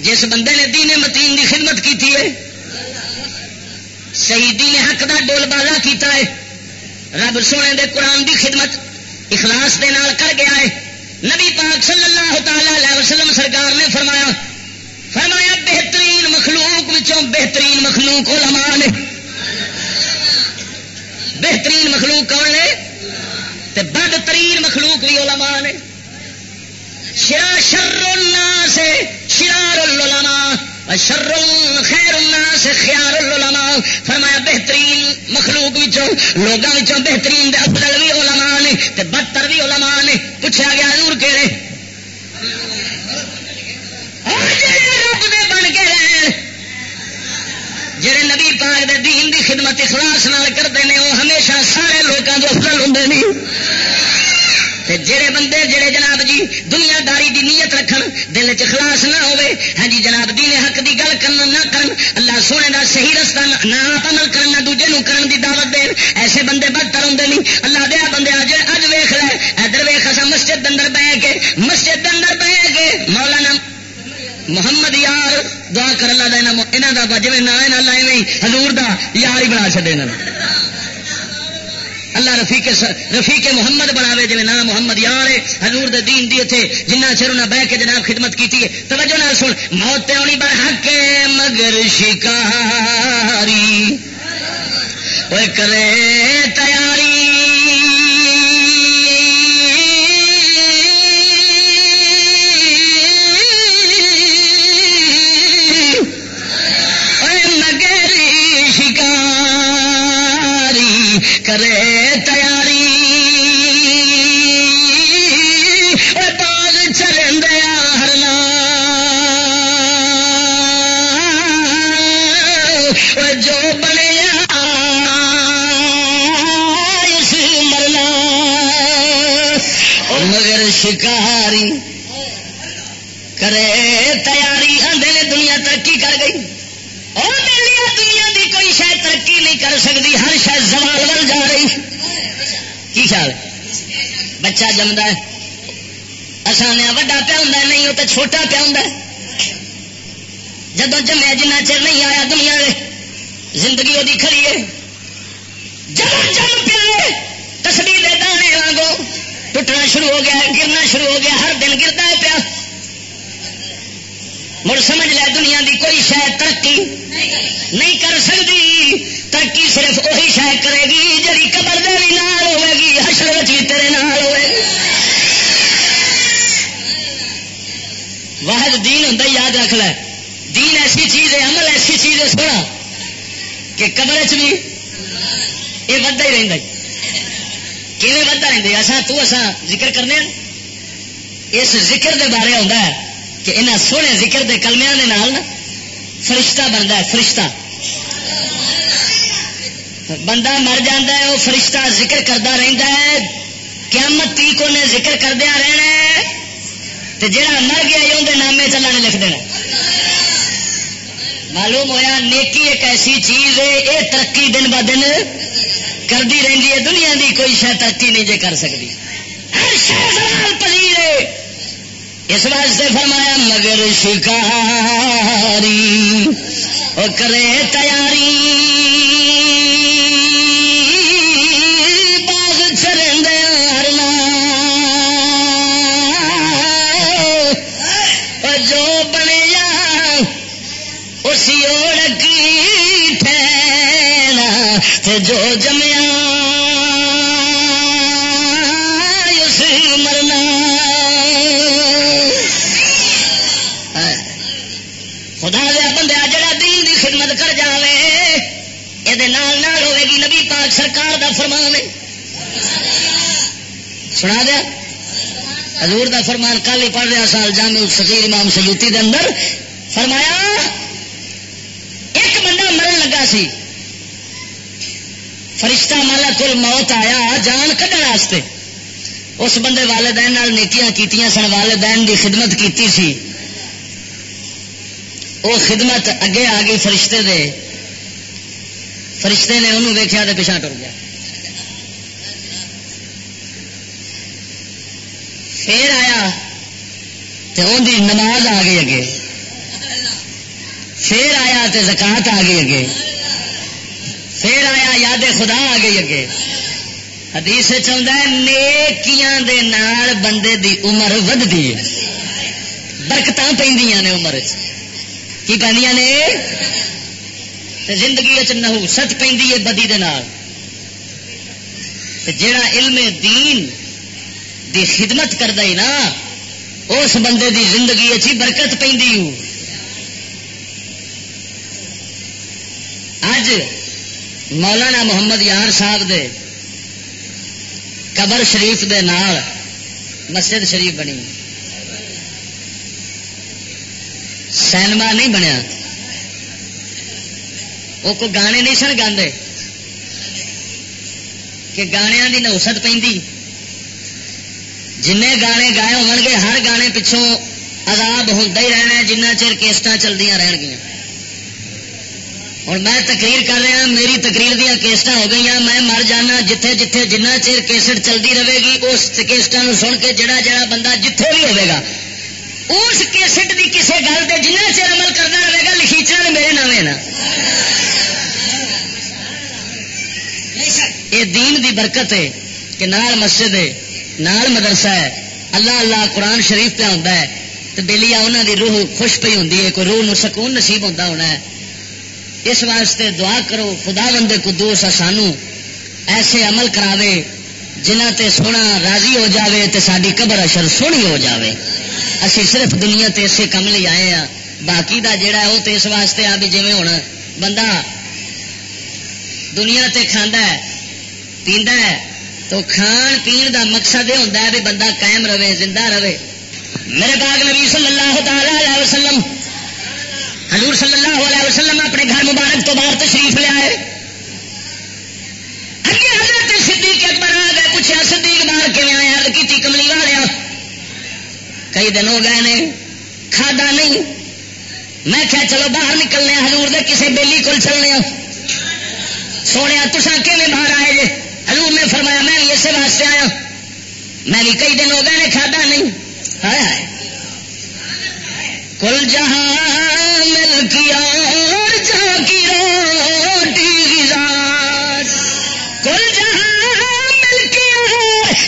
جس بندے نے دین متین دی خدمت کی ہے صحیح دین حق دا ڈول بالا کیتا ہے رب سونے دے قرآن دی خدمت اخلاص دے نال کر گیا ہے نبی پاک صلی اللہ تعالی علیہ وسلم سرکار نے فرمایا فرمایا، بہترین مخلوق وچوں بہترین مخلوق علماء نے۔ بہترین مخلوق کون نے؟ تے بدترین مخلوق بھی علماء نے۔ شرا شر الناس شرار العلماء شر خیر الناس خیار العلماء فرمایا، بہترین مخلوق وچوں، لوگاں وچوں بہترین دے افضل بھی علماء نے، تے بدتر بھی علماء نے۔ پوچھا گیا، حضور کہڑے رب دے بن کے رہن جڑے نبی پاک دے دین دی خدمت اخلاص نال کرتے ہیں وہ ہمیشہ سارے لوگوں کے افضل ہوں جڑے بندے، جڑے جناب جی دنیا داری دی نیت رکھن، دل چ خلاص نہ ہوے ہاں جی جناب دین حق دی گل کرن نہ کرن، اللہ سونے دا صحیح رستہ نہ آپ عمل کرن، نہ دوجے نو کرن دی دعوت دین۔ ایسے بندے بدتر ہوندے نہیں اللہ دیا بندے اج اج ویکھ لے، ادھر ویکھ اسا مسجد اندر بیٹھ کے، مسجد اندر بیٹھ کے، مولانا محمد یار، دعا کر اللہ دا انہاں دا جویں نہ نہ حضور دا یار ہی بنا چھڈے انہاں اللہ رفیق رفیق محمد بناوے جی نام محمد یار حضور دے دین دی اتنے جنہ چر انہیں بہ کے جناب خدمت کی توجہ نہ سن، موت آنی بڑھ کے مگر شکاری۔ کرے تیاری۔ کرے تیاری۔ باغ چلن دیا ہرنا جو بنیا اس مرنا۔ مگر شکاری کرے تیاری۔ آدھے نے دنیا ترقی کر گئی۔ کر سکتی، ہر شاید زوال ول جا رہی۔ کی خیال؟ بچہ جمد ہے۔ آسانیا وا پیا ہوں نہیں وہ تو چھوٹا پیا ہوں جدو جمیا جنہ چر نہیں آیا دنیا میں زندگی وہ کھڑی ہے۔ جب جم پیا تسبی دے دانے وانگو ٹوٹنا شروع ہو گیا گرنا شروع ہو گیا ہر دن گرتا ہے پیا۔ مڑ سمجھ لیا دنیا دی کوئی شاید ترقی نہیں کر سکتی ترقی صرف وہی شاید کرے گی جی قبر دے بھی نال ہوے گی، حشر بھی تیرے نال ہوے۔ واحد دین ہوں یاد رکھ لے۔ دین ایسی چیز ہے، عمل ایسی چیز ہے، سونا، کہ قبر چ بھی یہ ودا ہی رہتا کیون ودا رہتا اصا تو اصا ذکر کرنے ہاں۔ اس ذکر دے بارے آتا ہے۔ کہ انہیں سونے ذکر دے کلمیا کے نال فرشتہ بنتا ہے، فرشتہ۔ بندہ مر جا ہے وہ فرشتہ ذکر کرتا رہتا ہے۔ قیامت تی کو نے ذکر کردیا رہنا ہے۔ تو جہاں مر گیا، یہ اندر نامے چلا نے لکھ دینا۔ معلوم ہویا نیکی ایک ایسی چیز ہے یہ ترقی دن ب دن کرتی رہتی ہے۔ دنیا دی کوئی شاید ترقی نہیں جے کر سکتی ہر شہر پذیر ہے۔ اس واسطے فرمایا، مگر شکاری وہ کرے تیاری۔ باغ چرند ہرنا جو بنیا، اسی اوڑکی ٹھہنا جو جمیا۔ ہوئے گی۔ نبی پاک سرکار دا فرمان ہے۔ سنا دیا؟ حضور دا فرمان کل ہی پڑھ رہا سال جامع سکیر امام سیوتی دے اندر۔ فرمایا، ایک بندہ مرن لگا سی۔ فرشتہ مالا کل موت آیا، جان کھڈن واسطے۔ اس بندے والدین نیکیاں کیتیاں سن، والدین دی خدمت کیتی سی۔ وہ خدمت اگے آ گئی فرشتے دے۔ فرشتے نے انہوں ویکیا تو پچھا ٹر گیا۔ پھر آیا تو ان کی نماز آ گئی اگے۔ پھر آیا تو زکات آ گئی اگے۔ پھر آیا یاد خدا آ گئی اگے۔ حدیث چاہتا ہے، نیکیاں دے نال بندے دی عمر ودتی ہے۔ برکت پہ عمر کی پہ نے؟ زندگی نہوست پہ بدی دے نال۔ جڑا علم دین دی خدمت کرتا ہی نا، اس بندے دی زندگی اچھی برکت پہ اج مولانا محمد یار صاحب دے قبر شریف دے نال مسجد شریف بنی۔ سینما نہیں بنیا۔ وہ کوئی گانے نہیں سن گاندے کہ گانے کی نوست پہ جن گانے گائے ہو گے ہر گانے پچھوں عذاب ہوتا ہی رہنا جنہ چر کیسٹ چلتی رہن گیا اور میں تقریر کر رہا میری تقریر دیا کیسٹ ہو گئی میں مر جانا جتھے جتھے جنہ چر کیسٹ چلتی رہے گی اس کیسٹ سن کے جڑا جڑا بندہ جتھے بھی ہوئے گا اس کیسٹ کی کسی گل سے جنہ چر عمل کرنا رہے گا لکھیچا میرے نام نا۔ یہ دین دی برکت ہے کہ نال مسجد ہے نال مدرسہ ہے۔ اللہ اللہ قرآن شریف پہ ہوتا ہے۔ تو بےلی انہوں دی روح خوش پی ہوں کوئی روح نو سکون نصیب ہوتا ہونا ہے۔ اس واسطے دعا کرو خدا بندے قدوس سانو ایسے عمل کراوے۔ جنہ تے سونا راضی ہو جاوے تے ساری قبر اشر سونی ہو جاوے۔ اسی صرف دنیا تے اسے کم لے آئے ہیں باقی دا جڑا ہے وہ تو اس واسطے آ بھی جی ہوں بندہ دنیا تے کھانا ہے، پیندا ہے، تو کھان پین دا مقصد یہ ہوتا ہے بھی بندہ قائم رہے، زندہ رہے۔ میرے باغ نبی صلی اللہ تعالی علیہ وسلم، حضور صلی اللہ علیہ وسلم اپنے گھر مبارک تو باہر تشریف لے آئے۔ صدیق اکبر آ گئے پوچھا صدیق باہر کے آیا؟ کی کملی والیا کئی دن ہو گئے نے، کھادا نہیں۔ میں کیا چلو باہر نکلنے حضور دے کسے بیلی کول چلنے سونے تسا کہ باہر آئے جے؟ حضور نے فرمایا، میں بھی اسے واسطے آیا۔ میں بھی کئی دن ہو گئے نے، کھادا نہیں۔ ہائے ہائے۔ کل جہاں مل کیا اور جا کی روٹی غذا۔ کل جہاں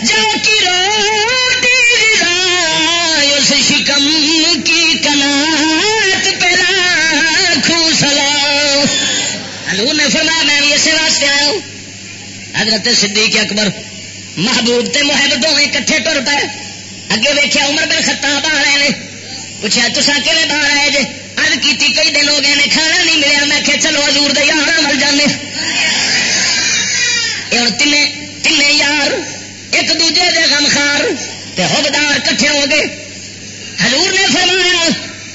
کیا کی روٹی غذا اس شکم کی کنات پہلا خوسلا حضور نے فرمایا، میں بھی اسے واسطے آیا ہوں۔ حضرت صدیق اکبر محبوب تے محب دونوں کٹھے ٹر پے۔ اگے ویخیا عمر بن خطاب آ رہے ہیں پوچھا تسا کہ باہر آئے جی ارد کی کئی دن ہو گئے نے، کھانا نہیں ملیا۔ میں کہ چلو ہزور دے یار مر جانے۔ ہوں تین تین یار ایک دوجے دے غمخار تے حقدار کٹھے ہو گئے۔ حضور نے فرمایا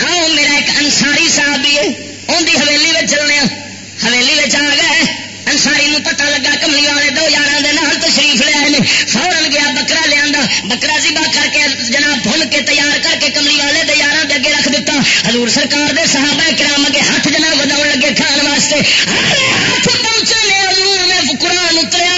آؤ میرا ایک انساری صاحب بھی ہے ان کی حویلی میں چلنے ہاں۔ حویلی میں آ گئے انساری نو پتا لگا کملی والے دو یار تشریف لے آئے فورن گیا بکرا لیا بکرا زبا کر کے جناب بھن کے تیار کر کے کملی والے دے یار دے اگے رکھ دیتا حضور سرکار دے صحابہ کرام اگے ہاتھ جناب بدا لگے کھان واسطے۔ ہاتھ پہنچے نے حضور میں قرآن اتریا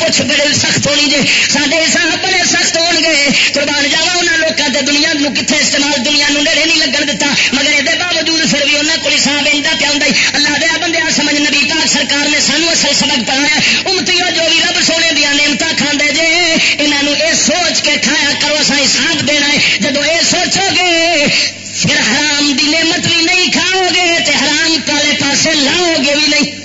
پوچھ بڑے سخت ہونی جی سارے سب بڑے سخت ہو گئے قربان جاوا انہوں لوگوں کے دنیا نو کتنے استعمال دنیا نو نڑے نہیں لگن دتا۔ مگر یہ باوجود پھر بھی انہوں کو حساب اندر پہ آئی اللہ دیا بندے سمجھ نبی پاک سرکار نے سانو اصل سبق پایا امتی جو بھی رب سونے دیا نعمت کھانے جی یہ سوچ کے کھایا کرو سائی حساب دینا ہے۔ جب یہ سوچو گے، پھر حرام کی نعمت بھی نہیں کھاؤ گے تو حرام کالے پاسے لاؤ گے بھی نہیں۔